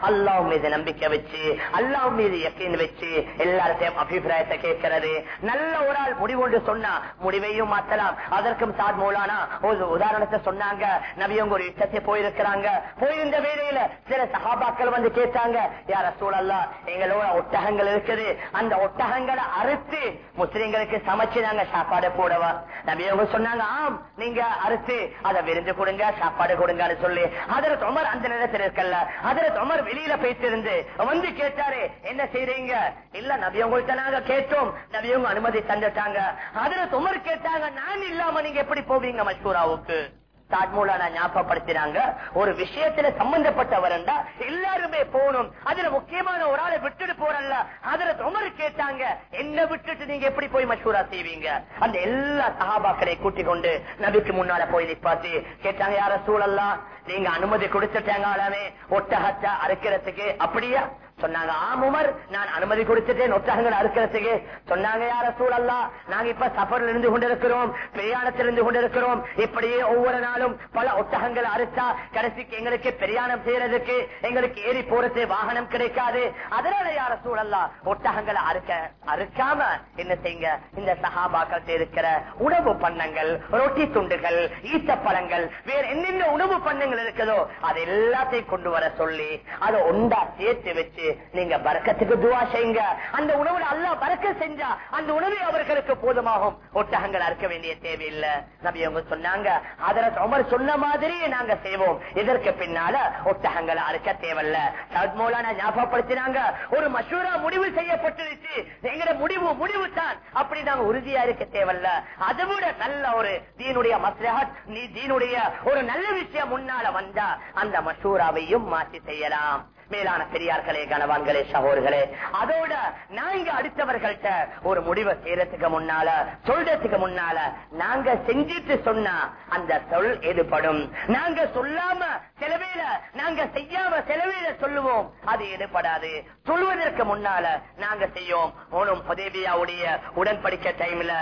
அல்லாஹ் மீது நம்பிக்கை வச்சு அல்லாஹ் மீது யக்கீன் வச்சு எல்லாத்தையும் அபிப்பிராயத்தை கேட்கிறது. நல்ல ஒரு ஆள் முடிவுண்டு சொன்னா முடிவையும் மாத்தலாம் அதற்கும் சாத் மூலானா ஒரு உதாரணத்தை சொன்னாங்க. நபியவங்க ஒரு யுத்தத்தை போயிருக்கிறாங்க. போயிருந்த வேலையில சில சகாபாக்கள் வந்து கேட்டாங்க யார சூழல்லா எங்களோட ஒட்டகங்கள் இருக்குது. அந்த ஒட்டகங்களை அறுத்து முஸ்லிம்களுக்கு சமைச்சு நாங்க சாப்பாடு போடவா? நபியவங்க சொன்னாங்க ஆம் நீங்க அறுத்து அதை விருந்து கொடுங்க சாப்பாடு கொடுங்கன்னு சொல்லி. அதற்கு உமர் அந்த நேரத்தில் இருக்கல அதற்கு உமர் வெளியில போயிட்டு இருந்து வந்து கேட்டாரு என்ன செய்யறீங்க இல்ல நபியவங்கள்ட்ட நாங்க கேட்டோம். நபியவங்க அனுமதி தந்துட்டாங்க. அதற்கு உமர் கேட்டாங்க. நான் இல்லாம நீங்க எப்படி போவீங்க மஷ்கூராவுக்கு? தாஜ்மூலான ஞாபகப்படுத்தினாங்க. ஒரு விஷயத்துல சம்பந்தப்பட்டவர் எல்லாருமே போகணும். அதுல முக்கியமான ஒரு ஆளை விட்டுட்டு போறல்ல. அதுல தொமர் கேட்டாங்க என்ன விட்டுட்டு நீங்க எப்படி போய் மஷூரா செய்வீங்க? அந்த எல்லா சகாபாக்களை கூட்டிக் கொண்டு நபிக்கு முன்னால போய் நிப்பாத்தி கேட்டாங்க யார சூழல்லாம் நீங்க அனுமதி கொடுத்துட்டாங்க ஆளாமே ஒட்டகத்தை அறுக்கிறதுக்கு அப்படியா? சொன்னாங்க ஆமுமர் நான் அனுமதி கொடுத்துட்டேன் ஒட்டகங்கள் அறுக்கிறதுக்கு. சொன்னாங்க யார சூழல்லா நாங்க இப்ப சபரில் இருந்து கொண்டிருக்கிறோம் பிரயாணத்தில் இருந்து கொண்டிருக்கிறோம். இப்படியே ஒவ்வொரு நாளும் பல ஒட்டகங்கள் அறுத்தா கடைசிக்கு எங்களுக்கு பிரயாணம் செய்யறதுக்கு எங்களுக்கு ஏறி போறது வாகனம் கிடைக்காது. அதனால யார சூழல்லா ஒட்டகங்களை அறுக்க அறுக்காம என்ன செய்யுங்க? இந்த சகாபாக்கள் இருக்கிற உணவு பண்ணங்கள் ரொட்டி துண்டுகள் ஈச்சப்பழங்கள் வேற என்னென்ன உணவு பண்ணங்கள் இருக்குதோ அது எல்லாத்தையும் கொண்டு வர சொல்லி அதை ஒன்றா சேர்த்து வச்சு நீங்க பறக்கத்துக்கு துவா செய்யுங்க. அந்த உணவுல அல்லா பறக்க செஞ்சா அந்த உணவு அவர்களுக்கு போதுமாகும். ஒட்டகங்கள் அறுக்க வேண்டிய தேவையில்லை. நபி அவங்க சொன்னாங்க அதற்கு உமர் சொன்ன மாதிரியே நாங்க செய்வோம். இதற்கு பின்னால ஒட்டகங்களை அறுக்க தேவையில்ல. சத்மோலான ஞாபகப்படுத்தினாங்க ஒரு மசூரா முடிவு செய்யப்பட்டுருச்சு. எங்கட முடிவு முடிவு தான் அப்படி நாங்க உறுதியா இருக்க தேவையில்ல. அதை விட நல்ல ஒரு தீனுடைய மஸ்லஹத் நீ தீனுடைய ஒரு நல்ல விஷயம் முன்னால வந்தா அந்த மசூராவையும் மாற்றி செய்யலாம். மேலான பெரியார்களே கனவான்களே சகோர்களே அதோட நாங்க அடுத்தவர்கள்ட்ட ஒரு முடிவை செய்யறதுக்கு முன்னால சொல்றதுக்கு முன்னால நாங்க செஞ்சிட்டு சொன்னா அந்த சொல் எதுபடும் நாங்க சொல்லாம செலவேல நாங்க செய்யாம செலவேல சொல்லுவோம் அது எடுபடாது. சொல்வதற்கு முன்னால நாங்க செய்யோம் ஓனும் புதேபியாவுடைய உடன்படிக்க டைம்ல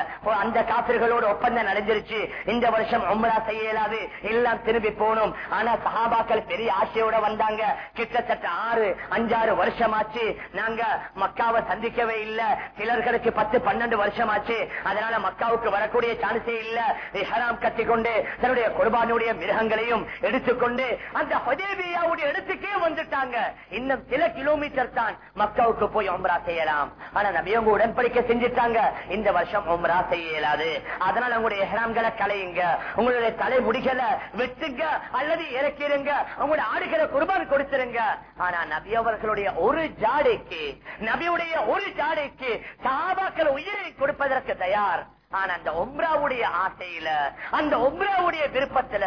அந்த காப்பிர்களோட ஒப்பந்தம் நடந்துருச்சு இந்த வருஷம் உம்ரா செய்ய இயலாது எல்லாம் திரும்பி போகணும். ஆனா சஹாபாக்கள் பெரிய ஆசையோட வந்தாங்க. கிட்டத்தட்ட ஆறு அஞ்சாறு வருஷமாச்சு. நாங்க மக்காவை சந்திக்கவே இல்ல. சிலர்களுக்கு பத்து பன்னெண்டு வருஷமாச்சு. அதனால மக்காவுக்கு வரக்கூடிய சான்ஸே இல்ல. ஹராம் கட்டிக்கொண்டு தன்னுடைய குர்பானுடைய மிருகங்களையும் எடுத்துக்கொண்டு அந்த ஹொதேபியாவுடைய இடத்துக்கே வந்துட்டாங்க. இன்னும் சில கிலோமீட்டர் தான் மக்காவுக்கு போய் உம்ரா செய்யலாம். ஆனா நபியவங்க உடன்படிக்கை செஞ்சுட்டாங்க. இந்த வருஷம் உம்ரா செய்ய இயலாது அதனால உங்களுடைய ஹராம்களை கலையுங்க உங்களுடைய தலை முடிகளை வெட்டுங்க. அல்லது இறக்கிடுங்க உங்களுடைய ஆடுகளை குர்பான் கொடுத்துருங்க. ஆனா நபி அவர்களுடைய ஒரு ஜாடைக்கு நபியுடைய ஒரு ஜாடைக்கு சாபாக்கள் உயிரை கொடுப்பதற்கு தயார். ஆனா அந்த ஒம்ராவுடைய ஆசையில அந்த ஒம்ராவுடைய விருப்பத்துல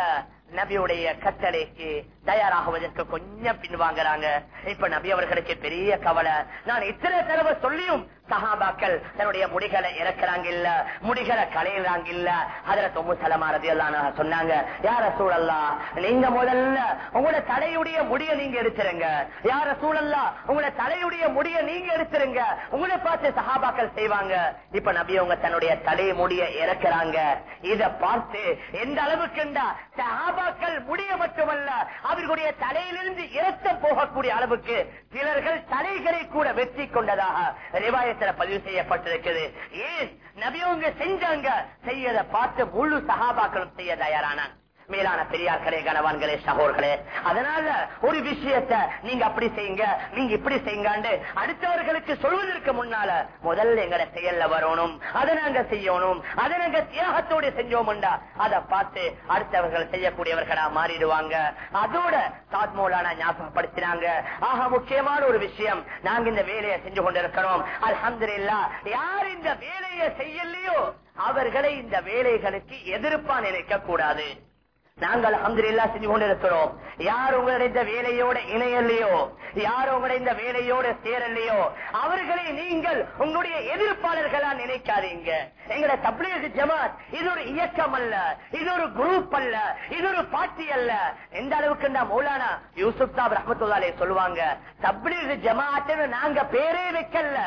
நபியுடைய கட்டளைக்கு தயாராகுவதற்கு கொஞ்சம் பின்வாங்கிறாங்க. இப்ப நபி அவர்களுக்கு பெரிய கவலை. நான் இத்தனை தடவை சொல்லியும் சகாபாக்கள் தன்னுடைய முடிகளை இறக்குறாங்க இல்ல முடிகளை களையிறாங்க இல்ல. அதுல தொம்மு சலமானது எல்லாம் சொன்னாங்க யார சூழல்லா நீங்க முதல்ல உங்களோட தலையுடைய முடிய நீங்க எடுத்துருங்க. யார சூழல்லா உங்களோட தலையுடைய முடிய நீங்க எடுத்துருங்க. உங்களை பார்த்து சஹாபாக்கள் செய்வாங்க. இப்ப நபி அவங்க தன்னுடைய தலை முடிய இறக்குறாங்க. இத பார்த்து எந்த அளவுக்குண்டா சகாபாக்கள் முடிய மட்டுமல்ல அவர்களுடைய தலையிலிருந்து இரத்தம் போகக்கூடிய அளவுக்கு சிலர்கள் தலைகளை கூட வெற்றி கொண்டதாக ரிவாயத்தில் பதிவு செய்யப்பட்டிருக்கிறது ஏன்? நபியவங்க செஞ்சாங்க. செய்யத பார்த்து முழு சகாபாக்களும் செய்ய தயாரானான் மேலான பெரியார்களே கனவான்களே சகோர்களே. அதனால ஒரு விஷயத்த நீங்க அப்படி செய்யுங்க நீங்க இப்படி செய்யுங்க அடுத்தவர்களுக்கு சொல்வதற்கு முன்னால முதல்ல எங்களை செயல்ல வரணும். அதை நாங்க செய்யணும். அதை நாங்க தியாகத்தோடு செஞ்சோம்டா. அதை பார்த்து அடுத்தவர்கள் செய்யக்கூடியவர்களா மாறிடுவாங்க. அதோட தாத்மோலான ஞாபகப்படுத்தினாங்க. ஆக முக்கியமான ஒரு விஷயம் நாங்க இந்த வேலையை செஞ்சு கொண்டிருக்கிறோம். அல்ஹம்துலில்லா யார் இந்த வேலையை செய்யலையோ அவர்களை இந்த வேலைகளுக்கு எதிர்ப்பா நினைக்க கூடாது நாங்கள் அஹமதுல்லா செஞ்சு கொண்டிருக்கிறோம். யார் உங்களுடைய இந்த வேலையோட இணையலையோ யார் உங்களுடைய இந்த வேலையோட சேரலையோ அவர்களை நீங்கள் உங்களுடைய எதிர்ப்பாளர்களா நினைக்காதீங்க. எங்கட தப்லீக் ஜமாத் இது ஒரு இயக்கம் அல்ல இது ஒரு குரூப் அல்ல இது ஒரு பார்ட்டி அல்ல. எந்த அளவுக்கு நான் மௌலானா யூசுப் சாப் ரஹமத்துல்லாலே சொல்லுவாங்க தப்லீக் ஜமாத்துன்னு நாங்க பேரே வைக்கல.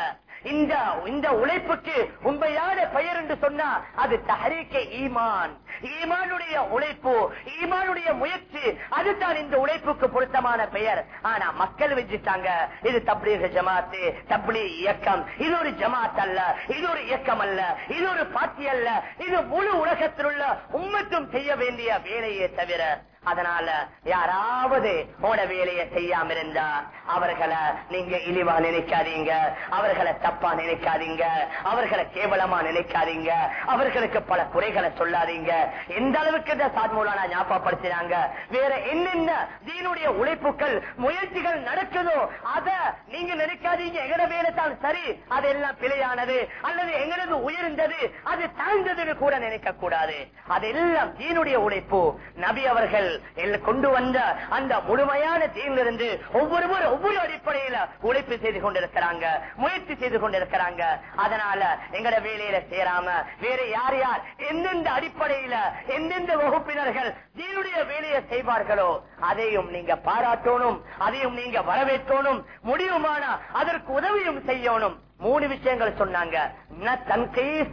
இந்த இந்த உழைப்புக்கு உண்மையான பெயர் என்று சொன்னா அது தஹரீக்கே ஈமான். ஈமானுடைய உழைப்பு ஈமானுடைய முயற்சி அதுதான் இந்த உழைப்புக்கு பொருத்தமான பெயர். ஆனா மக்கள் வச்சுட்டாங்க. இது தப்ளீக ஜமாத்து தப்ளீ இயக்கம். இது ஒரு ஜமாத் அல்ல இது ஒரு இயக்கம் அல்ல இது ஒரு பாத்தி அல்ல. இது முழு உலகத்தில் உள்ள உண்மைக்கும் செய்ய வேண்டிய வேலையே தவிர அதனால யாராவது உங்களோட வேலையை செய்யாம இருந்தா அவர்களை நீங்க இழிவா நினைக்காதீங்க அவர்களை தப்பா நினைக்காதீங்க அவர்களை கேவலமா நினைக்காதீங்க அவர்களுக்கு பல குறைகளை சொல்லாதீங்க. எந்த அளவுக்கு ஞாபகப்படுத்தினாங்க? வேற என்னென்ன தீனுடைய உழைப்புகள் முயற்சிகள் நடக்குதோ அத நீங்க நினைக்காதீங்க. எங்கட வேலை தான் சரி அதெல்லாம் பிழையானது அல்லது எங்களது உயர்ந்தது அது தாழ்ந்ததுன்னு கூட நினைக்க கூடாது அதெல்லாம் தீனுடைய உழைப்பு. நபி அவர்கள் கொண்டு வந்த அந்த முழுமையான தீவிலிருந்து ஒவ்வொருவரும் ஒவ்வொரு அடிப்படையில உழைப்பு செய்து கொண்டிருக்கிறாங்க முயற்சி செய்து கொண்டிருக்கிறாங்க. அதனால எங்கட வேலையில சேராம வேற யார் யார் எந்தெந்த அடிப்படையில எந்தெந்த வகுப்பினர்கள் தீனுடைய வேலையை செய்வார்களோ அதையும் நீங்க பாராட்டணும் அதையும் நீங்க வரவேற்கணும் முடியுமானா அதற்கு உதவியும் செய்யணும். மூணு விஷயங்கள் சொன்னாங்க. ந தன்கீர்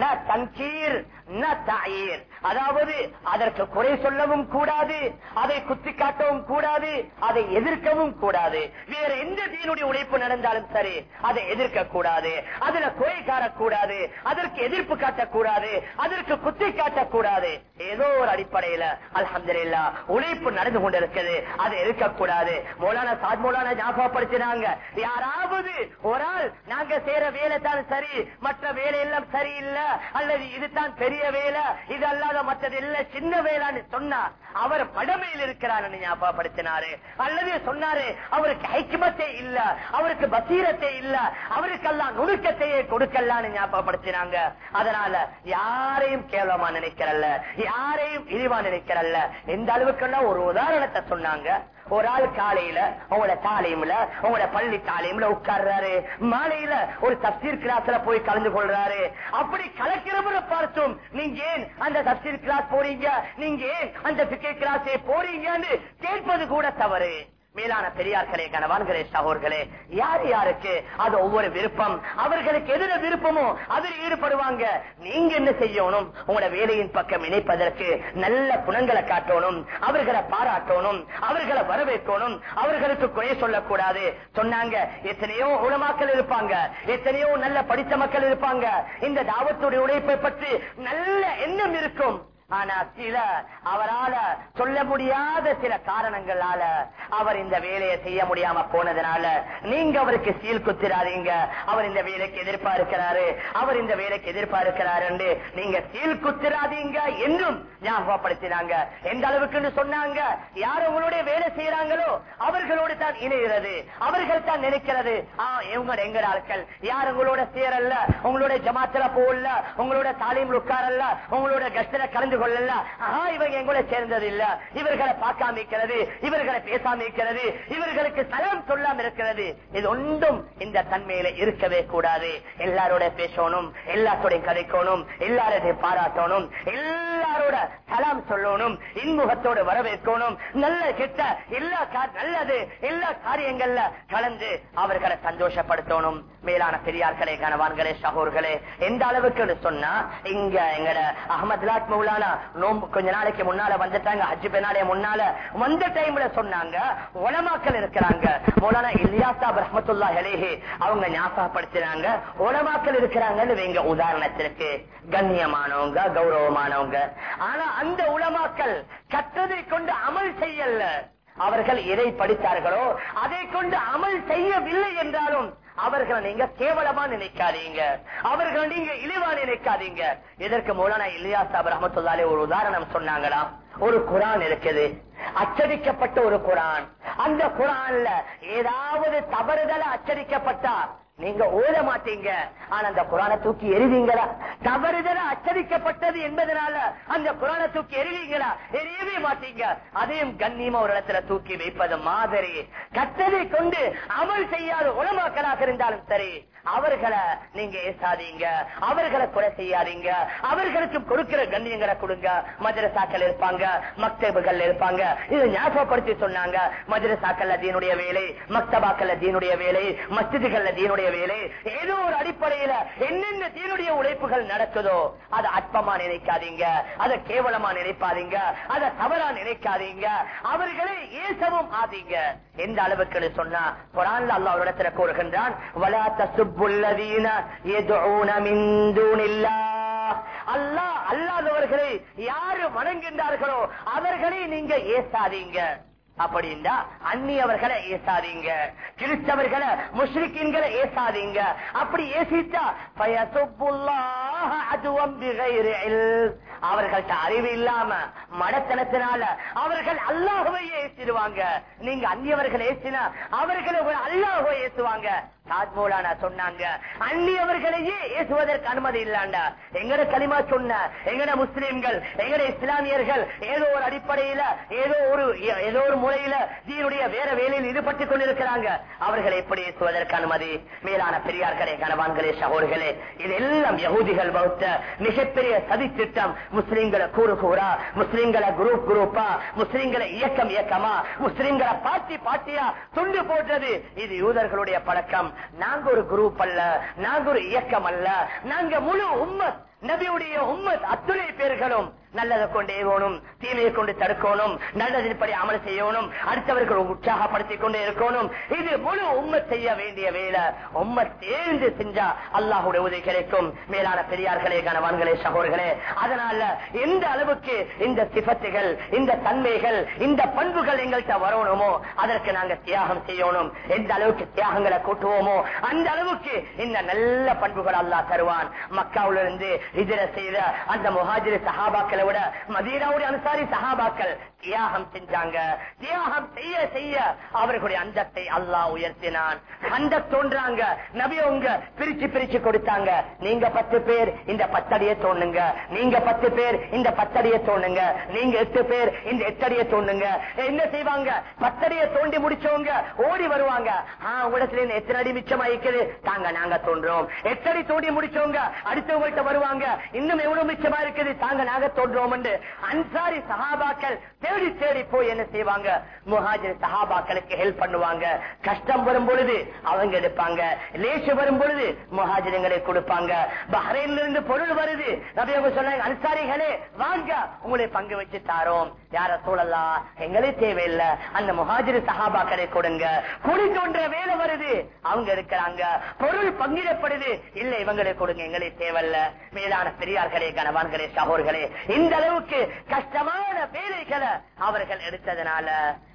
ந தன்கீர் ந தாயீர். அதாவது அதற்கு குறை சொல்லவும் கூடாது அதை குத்தி காட்டவும் கூடாது அதை எதிர்க்கவும் கூடாது. வேற எந்த தீனுடைய உழைப்பு நடந்தாலும் சரி அதை எதிர்க்க கூடாது. அதுல குறை காட்டக்கூடாது அதற்கு எதிர்ப்பு காட்டக்கூடாது அதற்கு குத்தி காட்டக்கூடாது. ஏதோ ஒரு அடிப்படையில அல்ஹம்துலில்லா உழைப்பு நடந்து கொண்டிருக்கிறது. அது இருக்கக்கூடாது மௌலானா சாத் மௌலானா ஞாபகப்படுத்தினாங்க யாராவது ஒரு ஆள் நாங்க செய்யற வேலை தான் சரி மற்ற வேலை எல்லாம் சரியில்லை அல்லது இதுதான் பெரிய வேலை இது அல்லாத மற்றது இல்ல சின்ன வேளான்னு சொன்னா அவர் படமையில் இருக்கிறார் ஞாபகப்படுத்தினாரு. அல்லது சொன்னாரு அவருக்கு ஐக்கியமத்தே இல்ல அவருக்கு பசீரத்தே இல்ல அவருக்கெல்லாம் நுணுக்கத்தையே கொடுக்கலான்னு ஞாபகப்படுத்தினாங்க. அதனால யாரையும் கேவலமா நினைக்கிறல்ல யாரையும் இழிவா நினைக்கிறல்ல. எந்த அளவுக்குன்னா ஒரு உதாரணத்தை சொன்னாங்க. ஒரு ஆள் காலையில உங்களோட தாலையும்ல உங்களோட பள்ளி தாலையும்ல உட்கார்றாரு. மாலையில ஒரு தப்சீர் கிளாஸ்ல போய் கலந்து கொள்றாரு. அப்படி கலக்கிறவரை பார்த்தும் நீங்க ஏன் அந்த தப்சீர் கிளாஸ் போறீங்க? நீங்க ஏன் அந்த பிக்கெட் கிளாஸ் போறீங்கன்னு கேட்பது கூட தவறு. மேலான பெரியார்களே கணவான்களே சகோர்களே யார் யாருக்கு அது ஒவ்வொரு விருப்பம்? அவர்களுக்கு எதிர விருப்பமோ அதில் ஈடுபடுவாங்க. நீங்க என்ன செய்யணும்? உங்களோட வேலையின் பக்கம் இணைப்பதற்கு நல்ல குணங்களை காட்டணும் அவர்களை பாராட்டணும் அவர்களை வரவேற்கணும் அவர்களுக்கு குறை சொல்லக்கூடாது. சொன்னாங்க எத்தனையோ உணமாக்கள் இருப்பாங்க எத்தனையோ நல்ல படித்த மக்கள் இருப்பாங்க. இந்த தாவத்துடைய உழைப்பை பற்றி நல்ல எண்ணம் இருக்கும். ஆனா சில அவரால சொல்ல முடியாத சில காரணங்களால அவர் இந்த வேலையை செய்ய முடியாம போனதுனால நீங்க அவருக்கு சீல் குத்திராதீங்க அவர் இந்த வேலைக்கு எதிர்பார்க்கிறாரு. அவர் இந்த வேலைக்கு எதிர்ப்பா இருக்கிறாரு நீங்க சீல் குத்திராதீங்க என்றும் ஞாபகப்படுத்தினாங்க. எந்த அளவுக்கு சொன்னாங்க? யார் உங்களுடைய வேலை செய்யறாங்களோ அவர்களோடு தான் இணைகிறது. அவர்கள் தான் நினைக்கிறது. ஆ, இவங்க ஆட்கள். யார் உங்களோட சேரல்ல? உங்களோட ஜமாத்திர போகல. உங்களோட தாலீம் உட்காரல்ல. உங்களோட கஷ்டல கலந்து கொள்ளல. இவங்க எங்கூட சேர்ந்தது இல்ல இவர்களை பார்க்காம இருக்கிறது இவர்களை பேசாம இருக்கிறது இவர்களுக்கு சலம் சொல்லாம இருக்கிறது. இது ஒன்றும் இந்த தன்மையில இருக்கவே கூடாது. எல்லாரோட பேசணும் எல்லாத்தோட கதைக்கணும் எல்லாரோட பாராட்டணும் எல்லாரோட சலாம் சொல்லணும் இன்முகத்தோடு வரவேற்கணும். நல்ல கிட்ட எல்லா நல்லது எல்லா காரியங்கள்ல கலந்து அவர்களை சந்தோஷப்படுத்தணும். மேலான பெரியார்களே கணவான்களே சகோர்களே எந்த அளவுக்கு சொன்னா இங்க எங்கட அகமது லாட் மௌலான நோம்பு கொஞ்ச நாளைக்கு முன்னால வந்துட்டாங்க ஹஜ்ஜு பெண்ணாலே முன்னால. வந்த டைம்ல சொன்னாங்க உலமாக்கள் இருக்கிறாங்க. மௌலானா இலியாசா ரஹமத்துல்லா ஹலேஹே அவங்க ஞாபகப்படுத்தினாங்க உலமாக்கள் இருக்கிறாங்கன்னு வைங்க உதாரணத்திற்கு. கண்ணியமானவங்க கௌரவமானவங்க. ஆனா அந்த உலமாக்கள் கற்றதை கொண்டு அமல் செய்யல. அவர்கள் எதை படித்தார்களோ அதை கொண்டு அமல் செய்யவில்லை என்றாலும் அவர்களை நீங்க கேவலமா நினைக்காதீங்க. அவர்களை நீங்க இழிவா நினைக்காதீங்க. இதற்கு மூலனா இல்லையாசா ரஹமத்துல்லாலே ஒரு உதாரணம் சொன்னாங்களாம் ஒரு குரான் இருக்குது. அச்சடிக்கப்பட்ட ஒரு குரான். அந்த குரான்ல ஏதாவது தவறுதல அச்சடிக்கப்பட்டா நீங்க ஓத மாட்டீங்க. ஆனா அந்த குரான தூக்கி எறிவீங்களா? தவறுதல அச்சரிக்கப்பட்டது என்பதனால அந்த குரான தூக்கி எறிவீங்களா? எரியவே மாட்டீங்க. அதையும் கண்ணியமா ஒரு இடத்துல தூக்கி வைப்பது மாதிரி. கத்ததை கொண்டு அமல் செய்யாத உலமாக்களாக இருந்தாலும் சரி அவர்களை நீங்க ஏசாதீங்க. அவர்களை குறை செய்யாதீங்க. அவர்களுக்கு கொடுக்கிற கண்ணியங்களை கொடுங்க. மதரசாக்கள் இருப்பாங்க மக்தபுகள் இருப்பாங்க. இதை ஞாபகப்படுத்தி சொன்னாங்க. மதுரசாக்கள் தீனுடைய வேலை மக்தபாக்கள் தீனுடைய வேலை மஸ்திதிகள் தீனுடைய தேவையிலே ஏதோ ஒரு அடிப்படையில என்னென்ன தீனுடைய உழைப்புகள் நடக்குதோ அதை அற்பமா நினைக்காதீங்க. அதை கேவலமா நினைப்பாதீங்க. அதை தவறா நினைக்காதீங்க. அவர்களை ஏசவும் ஆதீங்க. எந்த அளவுக்கு சொன்னா குரான்ல அல்லாஹ் ஒரு இடத்துல கூறுகின்றான் வலா தசுப்புல்லதீன அல்லாஹ் அல்லாதவர்களை யாரு வணங்குகின்றார்களோ அவர்களை நீங்க ஏசாதீங்க. அப்படின்னா அந்நியவர்களை ஏசாதீங்க. கிறிஸ்தவர்களை முஸ்லிக்கின்களை ஏசாதீங்க. அப்படி ஏசித்தா அவர்கள்ட்ட அறிவு இல்லாம மடத்தனத்தினால அவர்கள் அல்லாஹுவையே ஏசிடுவாங்க. நீங்க அந்நியவர்களை ஏசினா அவர்களை அல்லாஹுவை ஏசுவாங்க. தாஜ்மோலானா சொன்னாங்க. அந்நியவர்களையே ஏசுவதற்கு அனுமதி இல்லாண்டா எங்கட களிமா சொன்ன எங்கட முஸ்லிம்கள் எங்கட இஸ்லாமியர்கள் ஏதோ ஒரு அடிப்படையில ஏதோ ஒரு ஏதோ ஒரு முறையில தீனுடைய வேற வேலையில் ஈடுபட்டுக் கொண்டிருக்கிறாங்க. அவர்களை எப்படி ஏசுவதற்கு அனுமதி? மேலான பெரியார்களே கணவான்களே சகோதர்களே இதெல்லாம் யகூதிகள் வகுத்த மிகப்பெரிய சதி திட்டம். முஸ்லிம்களை கூறு கூறா முஸ்லிம்களை குரூப் குரூப்பா முஸ்லிம்களை இயக்கம் இயக்கமா முஸ்லிம்களை பாட்டி பாட்டியா துண்டு போட்டது இது யூதர்களுடைய பழக்கம். நாங்க ஒரு குரூப் அல்ல நாங்க ஒரு இயக்கம் அல்ல. நாங்க முழு உம்மத் நபியுடைய உம்மத் அத்துணை பேர்களும் நல்லதை கொண்டு ஏகணும் தீமையை கொண்டு தடுக்கணும் நல்லதின்படி அமல் செய்யணும் அடுத்தவர்கள் உற்சாகப்படுத்திக் கொண்டே இருக்கணும். இது முழு உண்மை செய்ய வேண்டிய வேலை. உண்மை தேர்ந்து செஞ்சா அல்லாஹுடைய உதவி கிடைக்கும். மேலான பெரியார்களே கணவான்களே சகோர்களே அதனால எந்த அளவுக்கு இந்த சிபத்துகள் இந்த தன்மைகள் இந்த பண்புகள் எங்கள்கிட்ட வரணுமோ அதற்கு நாங்க தியாகம் செய்யணும். எந்த அளவுக்கு தியாகங்களை கூட்டுவோமோ அந்த அளவுக்கு இந்த நல்ல பண்புகள் அல்லா தருவான். மக்காவிலிருந்து இதர செய்த அந்த முகாஜிரி சஹாபாக்களை விட மதீனாவுடைய அனுசாரி சஹாபாக்கள் தியாகம் செஞ்சாங்க. தியாகம் செய்ய செய்ய அவர்களுடைய அந்தத்தை அல்லாஹ் உயர்த்தினான். அந்த தோன்றாங்க. நபியவங்க பிரிச்சு பிரிச்சு கொடுத்தாங்க. நீங்க பத்து பேர் இந்த பத்தடியை தோணுங்க நீங்க பத்து பேர் இந்த பத்தடியை தோணுங்க நீங்க எட்டு பேர் இந்த எட்டடியை தோணுங்க என்ன செய்வாங்க? பத்தடியை தோண்டி முடிச்சவங்க ஓடி வருவாங்க. உலகத்துல எத்தனை அடி மிச்சமா இருக்குது தாங்க நாங்க தோன்றோம். எட்டடி தோண்டி முடிச்சவங்க அடுத்தவங்கள்ட்ட வருவாங்க. இன்னும் எவ்வளவு மிச்சமா இருக்குது? தாங்க நாங்க தோன்றோம். அன்சாரி சஹாபாக்கள் தேடி தேடி போய் என்ன செய்வாங்க? முஹாஜிர் சஹாபாக்களுக்கு ஹெல்ப் பண்ணுவாங்க. கஷ்டம் வரும் பொழுது அவங்க எடுப்பாங்க. லேசு வரும் பொழுது முஹாஜிரங்களை கொடுப்பாங்க. பஹ்ரைன்ல இருந்து பொருள் வருது. நபி அவங்க சொன்னாங்க அன்சாரிகளே வாங்க உங்களை பங்கு வச்சு தாரோம். யார சூழலாம் எங்களே தேவையில்லை. அந்த முஹாஜிர் சஹாபாக்களை கொடுங்க. குழி தோன்ற வேலை வருது. அவங்க இருக்கிறாங்க பொருள் பங்கிடப்படுது. இல்ல இவங்களை கொடுங்க. எங்களே தேவையில்ல. மேலான பெரியார்களே கணவான்களே சகோர்களே இந்த அளவுக்கு கஷ்டமான வேலைகளை அவர்கள் எடுத்ததுனால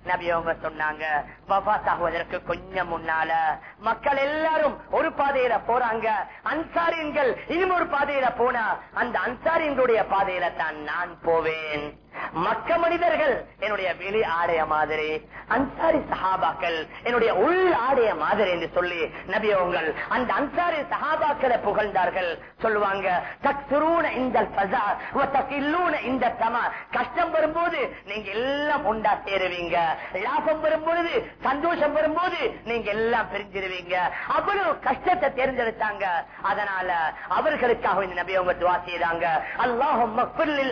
நபியவங்க சொன்னாங்க சொன்னாங்க வபாத்தாகுவதற்கு கொஞ்சம் முன்னால. மக்கள் எல்லாரும் ஒரு பாதையில போறாங்க. அன்சாரியன்கள் இன்னும் ஒரு பாதையில போனா அந்த அன்சாரியங்களுடைய பாதையில தான் நான் போவேன். மக்க மனிதர்கள் என்னுடைய வெளி ஆடைய மாதிரி அன்சாரி சஹாபாக்கள் என்னுடைய உள் ஆடைய மாதிரி என்று சொல்லி நபியவங்கள் அந்த அன்சாரி சஹாபாக்களை புகழ்ந்தார்கள். சொல்லுவாங்க இந்த தமா. கஷ்டம் வரும்போது நீங்க எல்லாம் உண்டா சேருவீங்க. லாபம் வரும்பொழுது சந்தோஷம் வரும்போது நீங்க எல்லாம் பிரிஞ்சிருவீங்க. அவ்வளவு கஷ்டத்தை தேர்ந்தெடுத்தாங்க. அதனால அவர்களுக்காக இந்த நபியவங்க துவா செய்தாங்க. அல்லாஹும்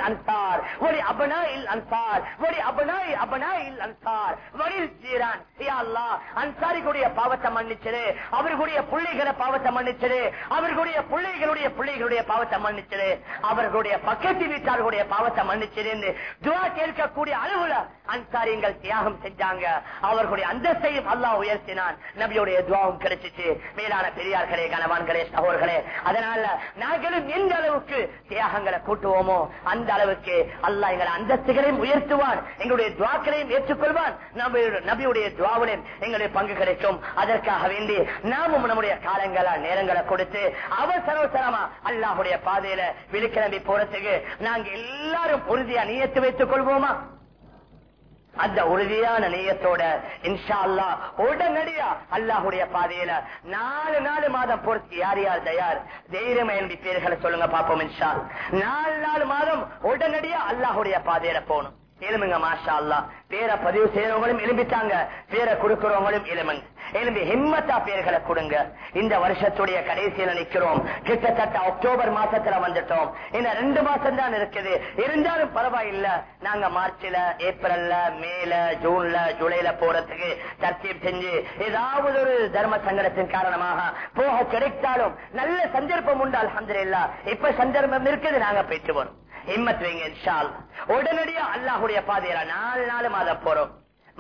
அன்சார். ஒரு அபனாயில் அன்சார். ஒரு அபனாய் அபனாயில் அன்சார். வரில் ஜீரான். யா அன்சாரிகளுடைய பாவத்தை மன்னிச்சிரு அவர்களுடைய பிள்ளைகளை பாவத்தை மன்னிச்சிரு அவர்களுடைய பிள்ளைகளுடைய பிள்ளைகளுடைய பாவத்தை மன்னிச்சிரு அவர்களுடைய பக்கத்து வீட்டார்களுடைய பாவத்தை மன்னிச்சிரு துவா கேட்கக்கூடிய அளவுல அன்சாரியங்கள் தியாகம் செஞ்சாங்க. அவர்களுடைய அந்தஸ்தையும் அல்லா உயர்த்தினான். நபியுடைய துவாவும் கிடைச்சிச்சு. மேலான பெரியார்களே கணவான்களே சகோர்களே அதனால நாங்களும் எந்த அளவுக்கு தியாகங்களை கூட்டுவோமோ அந்த அளவுக்கு அல்லா எங்களை அந்தஸ்துகளையும் உயர்த்துவான். எங்களுடைய துவாக்களையும் ஏற்றுக்கொள்வான். நபியுடைய- நபியுடைய துவாவிலும் எங்களுடைய பங்கு கிடைக்கும். அதற்காக வேண்டி நாமும் நம்முடைய காலங்களா நேரங்களை கொடுத்து அவசர அவசரமா அல்லாஹுடைய பாதையில விழிக்கிளம்பி போறதுக்கு நாங்க எல்லாரும் உறுதியா நியத்து வைத்துக் கொள்வோமா? அந்த உறுதியான நேயத்தோட இன்ஷா அல்லா உடனடியா அல்லாஹுடைய பாதையில நாலு நாலு மாதம் பொறுத்து யார் யார் தயார்? தைரியமா என்னுடைய பேர்களை சொல்லுங்க பாப்போம் இன்ஷா. நாலு நாலு மாதம் உடனடியா அல்லாஹுடைய பாதையில போகணும். எலும்புங்க மாஷா அல்லா பேரை பதிவு செய்யறவங்களும் எலும்பிட்டாங்க பேரை கொடுக்கிறவங்களும் எலும்புங்க எலும்பி ஹிம்மத்தா பேர்களை கொடுங்க. இந்த வருஷத்துடைய கடைசியில நிக்கிறோம் கிட்டத்தட்ட அக்டோபர் மாசத்துல வந்துட்டோம். இன்னும் ரெண்டு மாசம் தான் இருக்குது. இருந்தாலும் பரவாயில்ல. நாங்க மார்ச்ல ஏப்ரல்ல மேல ஜூன்ல ஜூலைல போறதுக்கு தர்த்தீப் செஞ்சு ஏதாவது ஒரு தர்ம சங்கடத்தின் காரணமாக போக கிடைத்தாலும் நல்ல சந்தர்ப்பம் உண்டு அல்ஹம்துலில்லா. இப்ப சந்தர்ப்பம் இருக்குது நாங்க போயிட்டு வரோம். ஹிம்மத் வைங்க இன்ஷா அல்லாஹ். உடனடியா அல்லாஹுடைய பாதையில நாலு நாலு மாதம் போறோம்.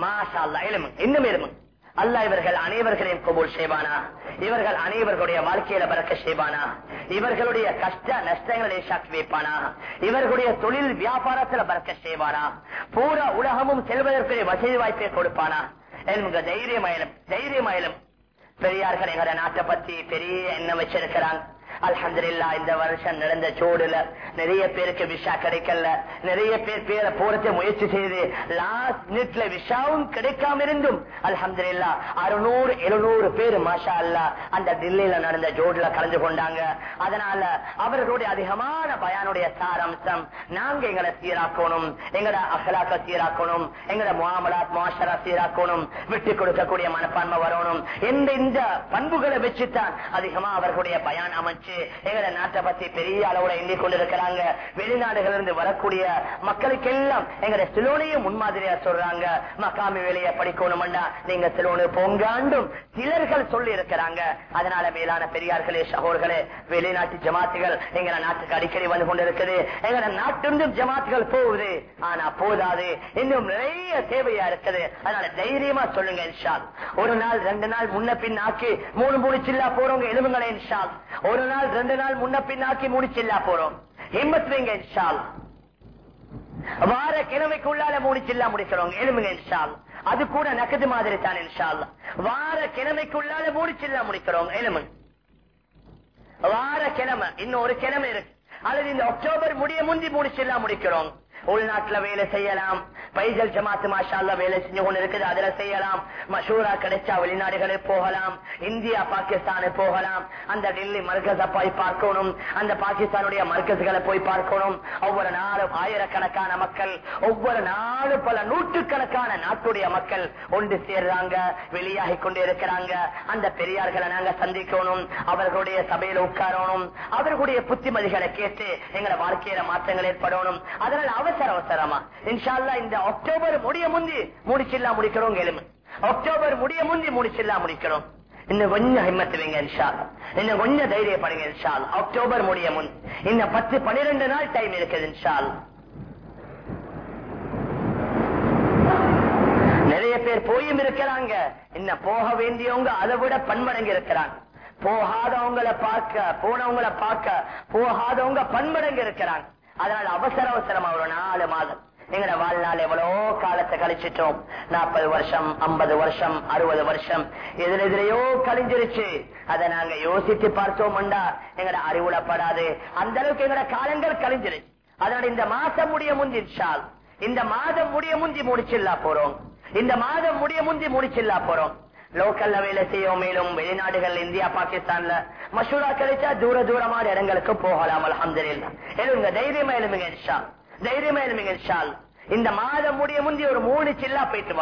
மாஷா அல்லா எலும்பு இன்னும் எலும்பு அல்ல இவர்கள் அனைவர்களையும் கபூல் செய்வானா? இவர்கள் அனைவர்களுடைய வாழ்க்கையில பறக்க செய்வானா? இவர்களுடைய கஷ்ட நஷ்டங்களை சாக்கி வைப்பானா? இவர்களுடைய தொழில் வியாபாரத்துல பறக்க செய்வானா? பூரா உலகமும் செல்வதற்கு வசதி வாய்ப்பை கொடுப்பானா? என்கிற தைரியமாயிலும் தைரியமாயிலும் பெரியார்கள் எங்க நாட்டை பத்தி பெரிய எண்ணம் வச்சிருக்கிறாங்க. அலமதுல்லா இந்த வருஷம் நடந்த சூடுல நிறைய பேருக்கு விஷா கிடைக்கல. நிறைய பேர் பேரை போறத முயற்சி செய்து லாஸ்ட் மினிட்ல விஷாவும் கிடைக்காம இருந்தும் அலமதுல்லா அறுநூறு எழுநூறு பேர் மாஷா அல்லா அந்த டில்லியில நடந்த ஜோடுல கலந்து கொண்டாங்க. அதனால அவர்களுடைய அதிகமான பயானுடைய சாராம்சம் நாங்க எங்களை சீராக்கணும் எங்கட அகலாக்க சீராக்கணும் எங்கட மாமலாத் மாஷரா சீராக்கணும் விட்டு கொடுக்கக்கூடிய மனப்பான்மை வரணும். எந்த இந்த பண்புகளை வச்சுத்தான் அதிகமா அவர்களுடைய பயான் அமைச்சு எங்கட நாட்டை பத்தி பெரிய அளவுல எண்ணிக் கொண்டிருக்கிறாங்க. வெளிநாடுகள் இருந்து வரக்கூடிய மக்களுக்கு எல்லாம் எங்கட சிலோனையும் முன்மாதிரியா சொல்றாங்க. மக்காமி வேலையை படிக்கணும்டா நீங்க சிலோனு பொங்காண்டும் சிலர்கள் சொல்லி இருக்கிறாங்க. அதனால மேலான பெரியார்களே சகோர்களே வெளிநாட்டு ஜமாத்துகள் எங்களை நாட்டுக்கு அடிக்கடி வந்து கொண்டிருக்குது. எங்களை நாட்டிலிருந்தும் ஜமாத்துகள் போகுது. ஆனா போதாது. இன்னும் நிறைய தேவையா இருக்குது. அதனால தைரியமா சொல்லுங்க இன்ஷால். ஒரு நாள் ரெண்டு நாள் முன்ன பின் ஆக்கி மூணு மூணு சில்லா போறவங்க எழுதுங்களேன் இன்ஷால். ஒரு நாள் ரெண்டு நாள் முன்ன பின்னாக்கி ஆக்கி போறோம். ஹிம்மத் வைங்க இன்ஷால் வார கிழமைக்குள்ளால மூணு சில்லா முடிக்கிறோம். எலும்புங்க இன்ஷால் அது கூட நக்கது மாதிரி தான் இன்ஷால் வார கிழமைக்குள்ளால மூணு சில்லா முடிக்கிறோம். எழுமுங்க வார கிழமை இன்னும் ஒரு கிழமை இருக்கு. அல்லது இந்த அக்டோபர் முடிய முந்தி முடிச்செல்லாம் முடிக்கிறோம். உள்நாட்டுல வேலை செய்யலாம். பைசல் ஜமாத்து மாஷால வேலை செஞ்சு கொண்டு இருக்குது. அதுல செய்யலாம். மஷூரா கிடைச்சா வெளிநாடுகளுக்கு போகலாம். இந்தியா பாகிஸ்தானு போகலாம். அந்த டெல்லி மர்கஸ போய் பார்க்கணும். அந்த பாகிஸ்தானுடைய மர்கஸ்களை போய் பார்க்கணும். ஒவ்வொரு நாளும் ஆயிரக்கணக்கான மக்கள் ஒவ்வொரு நாளும் பல நூற்றுக்கணக்கான நாட்டுடைய மக்கள் ஒன்று சேர்றாங்க வெளியாகி கொண்டு இருக்கிறாங்க. அந்த பெரியார்களை நாங்க சந்திக்கணும். அவர்களுடைய சபையில உட்காரணும். அவர்களுடைய புத்திமதிகளை கேட்டு எங்களை வாழ்க்கையில மாற்றங்கள் ஏற்படணும். அதனால அவசர அவசரமா. இன்ஷால்லா இந்த அக்டோபர் முடிய முந்தி முடிச்சில்லா முடிக்கிறோம் எலும்பு அக்டோபர் முடிய முந்தி முடிச்சில்லா முடிக்கிறோம். இன்னும் கொஞ்சம் ஹிம்மத்து இன்ஷால் இன்னும் கொஞ்சம் தைரியப்படுங்க இன்ஷால் அக்டோபர் முடிய முன். இன்னும் பத்து பனிரெண்டு நாள் டைம் இருக்குது இன்ஷால் நிறைய பேர் போயும் இருக்கிறாங்க. இன்னும் போக வேண்டியவங்க அதை விட பன்மடங்கு இருக்கிறாங்க. போகாதவங்களை பார்க்க போனவங்களை பார்க்க போகாதவங்க பன்மடங்கு இருக்கிறாங்க. அதனால அவசர அவசரமா ஒரு நாலு மாதம். எங்கட வாழ்நாள் எவ்வளோ காலத்தை கழிச்சிட்டோம்? நாற்பது வருஷம் ஐம்பது வருஷம் அறுபது வருஷம். எதிர எதிரையோ கழிஞ்சிருச்சு. அதை நாங்க யோசித்து பார்த்தோம்டா எங்கட அறிவுலப்படாது அந்த அளவுக்கு எங்கட காலங்கள் கழிஞ்சிருச்சு. அதனால இந்த மாசம் முடிய முந்திச்சால் இந்த மாதம் முடிய முந்தி முடிச்சில்லா போறோம். இந்த மாதம் முடிய முந்தி முடிச்சில்லா போறோம். லோக்கல்ல வேலை செய்யும் மேலும் வெளிநாடுகள் இந்தியா பாகிஸ்தான்ல மஷூரா கிடைச்சா தூர தூரமான இடங்களுக்கு போகலாம் அலமதுல்லா எழுங்க தைரியமா எழுமிங்க தைரியமா எழுமிங்க இந்த மாதம் முடிய முந்தி ஒரு மூணு சில்லா போயிட்டு